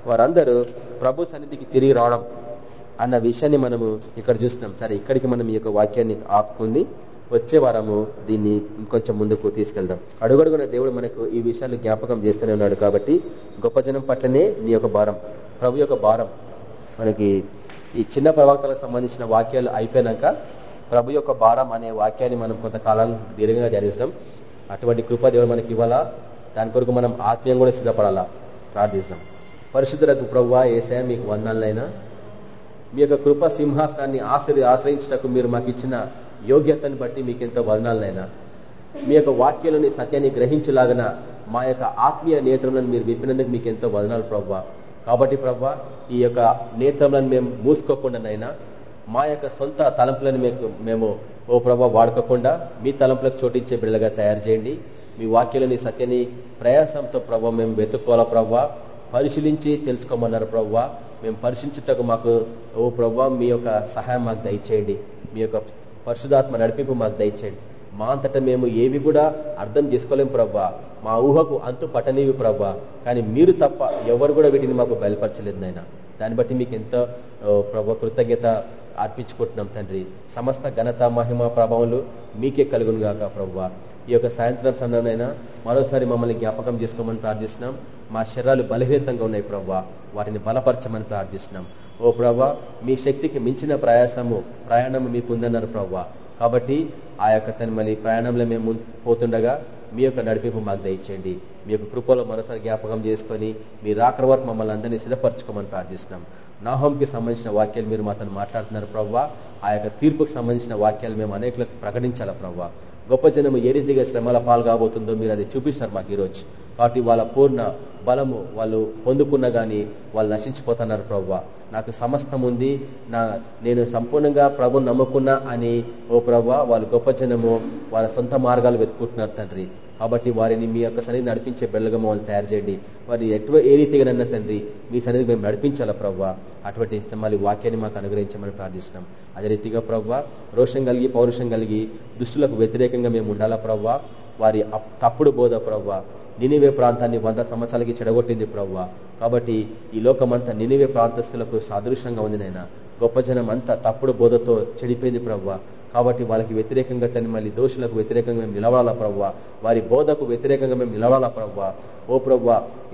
వారందరూ ప్రభు సన్నిధికి తిరిగి రావడం అన్న విషయాన్ని మనము ఇక్కడ చూస్తున్నాం. సరే ఇక్కడికి మనం ఈ యొక్క వాక్యాన్ని ఆపుకుంది. వచ్చే వారము దీన్ని ఇంకొంచెం ముందుకు తీసుకెళ్దాం. అడుగడుగున దేవుడు మనకు ఈ విషయాలు జ్ఞాపకం చేస్తూనే ఉన్నాడు కాబట్టి గొప్ప జనం పట్లనే నీ యొక్క భారం ప్రభు యొక్క భారం. మనకి ఈ చిన్న ప్రవక్తలకు సంబంధించిన వాక్యాలు అయిపోయినాక ప్రభు యొక్క భారం అనే వాక్యాన్ని మనం కొంతకాలం దీర్ఘంగా ధ్యానిస్తాం. అటువంటి కృప దేవుడు మనకి ఇవ్వాలా? దాని కొరకు మనం ఆత్మీయం కూడా సిద్ధపడాలా? ప్రార్థిస్తాం. పరిశుద్ధులకు ప్రభు ఏసా మీకు వందాలైనా మీ యొక్క కృప సింహాసనాన్ని ఆశ్రయి ఆశ్రయించటకు మీరు మాకు ఇచ్చిన యోగ్యతను బట్టి మీకు ఎంతో వదనాలనైనా. మీ యొక్క వాక్యాలని సత్యాన్ని గ్రహించలాగన మా యొక్క ఆత్మీయ నేత్రములను మీరు విప్పినందుకు మీకు ఎంతో వదనాలు ప్రవ్వా. కాబట్టి ప్రవ్వా ఈ యొక్క నేత్రములను మేము మూసుకోకుండానైనా మా యొక్క సొంత తలంపులను మీకు మేము ఓ ప్రభా వాడుకోకుండా మీ తలంపులకు చోటించే బిడ్డలుగా తయారు చేయండి. మీ వాక్యాలని సత్యని ప్రయాసంతో ప్రభావ మేము వెతుక్కోవాలా ప్రవ్వా? పరిశీలించి తెలుసుకోమన్నారు ప్రవ్వా. మేము పరిశీలించుటకు మాకు ఓ ప్రవ్వా మీ యొక్క సహాయం మాకు దయచేయండి. మీ యొక్క పరిశుధాత్మ నడిపింపు మాకు దయచేయండి. మా అంతటా మేము ఏవి కూడా అర్థం చేసుకోలేం ప్రవ్వా మా ఊహకు అంతు పట్టనివి ప్రవ్వా కానీ మీరు తప్ప ఎవరు కూడా వీటిని మాకు బయలుపరచలేదు నాయన. దాన్ని బట్టి మీకు ఎంతో ప్రభు కృతజ్ఞత అర్పించుకుంటున్నాం తండ్రి. సమస్త ఘనత మహిమ ప్రభావాలు మీకే కలుగును గాక ప్రవ్వా ఈ యొక్క సాయంత్రం సమయంలో మరోసారి మమ్మల్ని జ్ఞాపకం చేసుకోమని ప్రార్థిస్తున్నాం. మా శరీరాలు బలహీనంగా ఉన్నాయి ప్రవ్వా వాటిని బలపరచమని ప్రార్థిస్తున్నాం. ఓ ప్రవ్వా మీ శక్తికి మించిన ప్రయాసము ప్రయాణము మీకు ఉందన్నారు ప్రవ్వా కాబట్టి ఆ యొక్క తన మళ్ళీ ప్రయాణంలో మేము పోతుండగా మీ యొక్క నడిపింపు మాకు దయచేయండి. మీ యొక్క కృపలో మరోసారి జ్ఞాపకం చేసుకొని మీ రాకడ వరకు మమ్మల్ని అందరినీ సిద్ధపరచుకోమని ప్రార్థిస్తున్నాం. నాహంకి సంబంధించిన వాక్యాలు మీరు మాతో మాట్లాడుతున్నారు ప్రవ్వా ఆ యొక్క తీర్పుకు సంబంధించిన వాక్యాలు మేము అనేకులకు ప్రకటించాలా ప్రవ్వా గొప్ప జనము ఏ రీతిగా శ్రమల పాలు కాబోతుందో మీరు అది చూపిస్తారు మాకు ఈరోజు. కాబట్టి వాళ్ళ పూర్ణ బలము వాళ్ళు పొందుకున్నా కానీ వాళ్ళు నశించిపోతున్నారు ప్రవ్వ. నాకు సమస్తం ఉంది. నా నేను సంపూర్ణంగా ప్రభు నమ్ముకున్నా అని ఓ ప్రవ్వ వాళ్ళు గొప్ప జనము వాళ్ళ సొంత మార్గాలు వెతుకుంటున్నారు తండ్రి. కాబట్టి వారిని మీ యొక్క సన్నిధి నడిపించే బెల్లగా మమ్మల్ని తయారు చేయండి. వారిని ఎటువ ఏ రీతిగానన్నా తండ్రి మీ సన్నిధి మేము నడిపించాలా ప్రవ్వ? అటువంటి మళ్ళీ వాక్యాన్ని మాకు అనుగ్రహించమని ప్రార్థిస్తున్నాం. అదే రీతిగా ప్రవ్వ రోషం కలిగి పౌరుషం కలిగి దుష్టులకు వ్యతిరేకంగా మేము ఉండాలా ప్రవ్వ? వారి తప్పుడు బోధ ప్రవ్వ. నినివే ప్రాంతాన్ని వంద సంవత్సరాలకి చెడగొట్టింది ప్రవ్వ. కాబట్టి ఈ లోకమంతా నినివే ప్రాంతస్తులకు సాదృశ్యంగా ఉంది నైనా గొప్ప జనం అంతా తప్పుడు బోధతో చెడిపోయింది ప్రవ్వ. కాబట్టి వాళ్ళకి వ్యతిరేకంగా తను మళ్ళీ దోషులకు వ్యతిరేకంగా మేము నిలవాలా ప్రవ్వ? వారి బోధకు వ్యతిరేకంగా మేము నిలవాలా ప్రవ్వ? ఓ ప్రవ్వ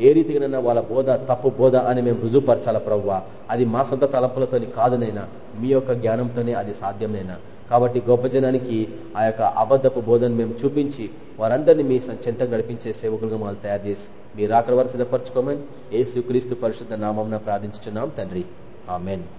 ఏ రీతిగానైనా వాళ్ళ బోధ తప్పు బోధ అని మేము రుజువుపరచాలా ప్రవ్వ? అది మా సొంత తలపులతోని కాదునైనా మీ యొక్క జ్ఞానంతోనే అది సాధ్యంనైనా కాబట్టి గొప్ప జనానికి ఆ యొక్క అబద్ధపు బోధన మేము చూపించి వారందరినీ మీ చెంతకు నడిపించే సేవకులుగా మమ్మల్ని తయారు చేసి మీరు ఆఖరి వరకు సిద్ధపరచుకోమని ఏ సుక్రీస్తు పరిశుద్ధ నామం ప్రార్థించుతున్నాం తండ్రి. ఆమెన్.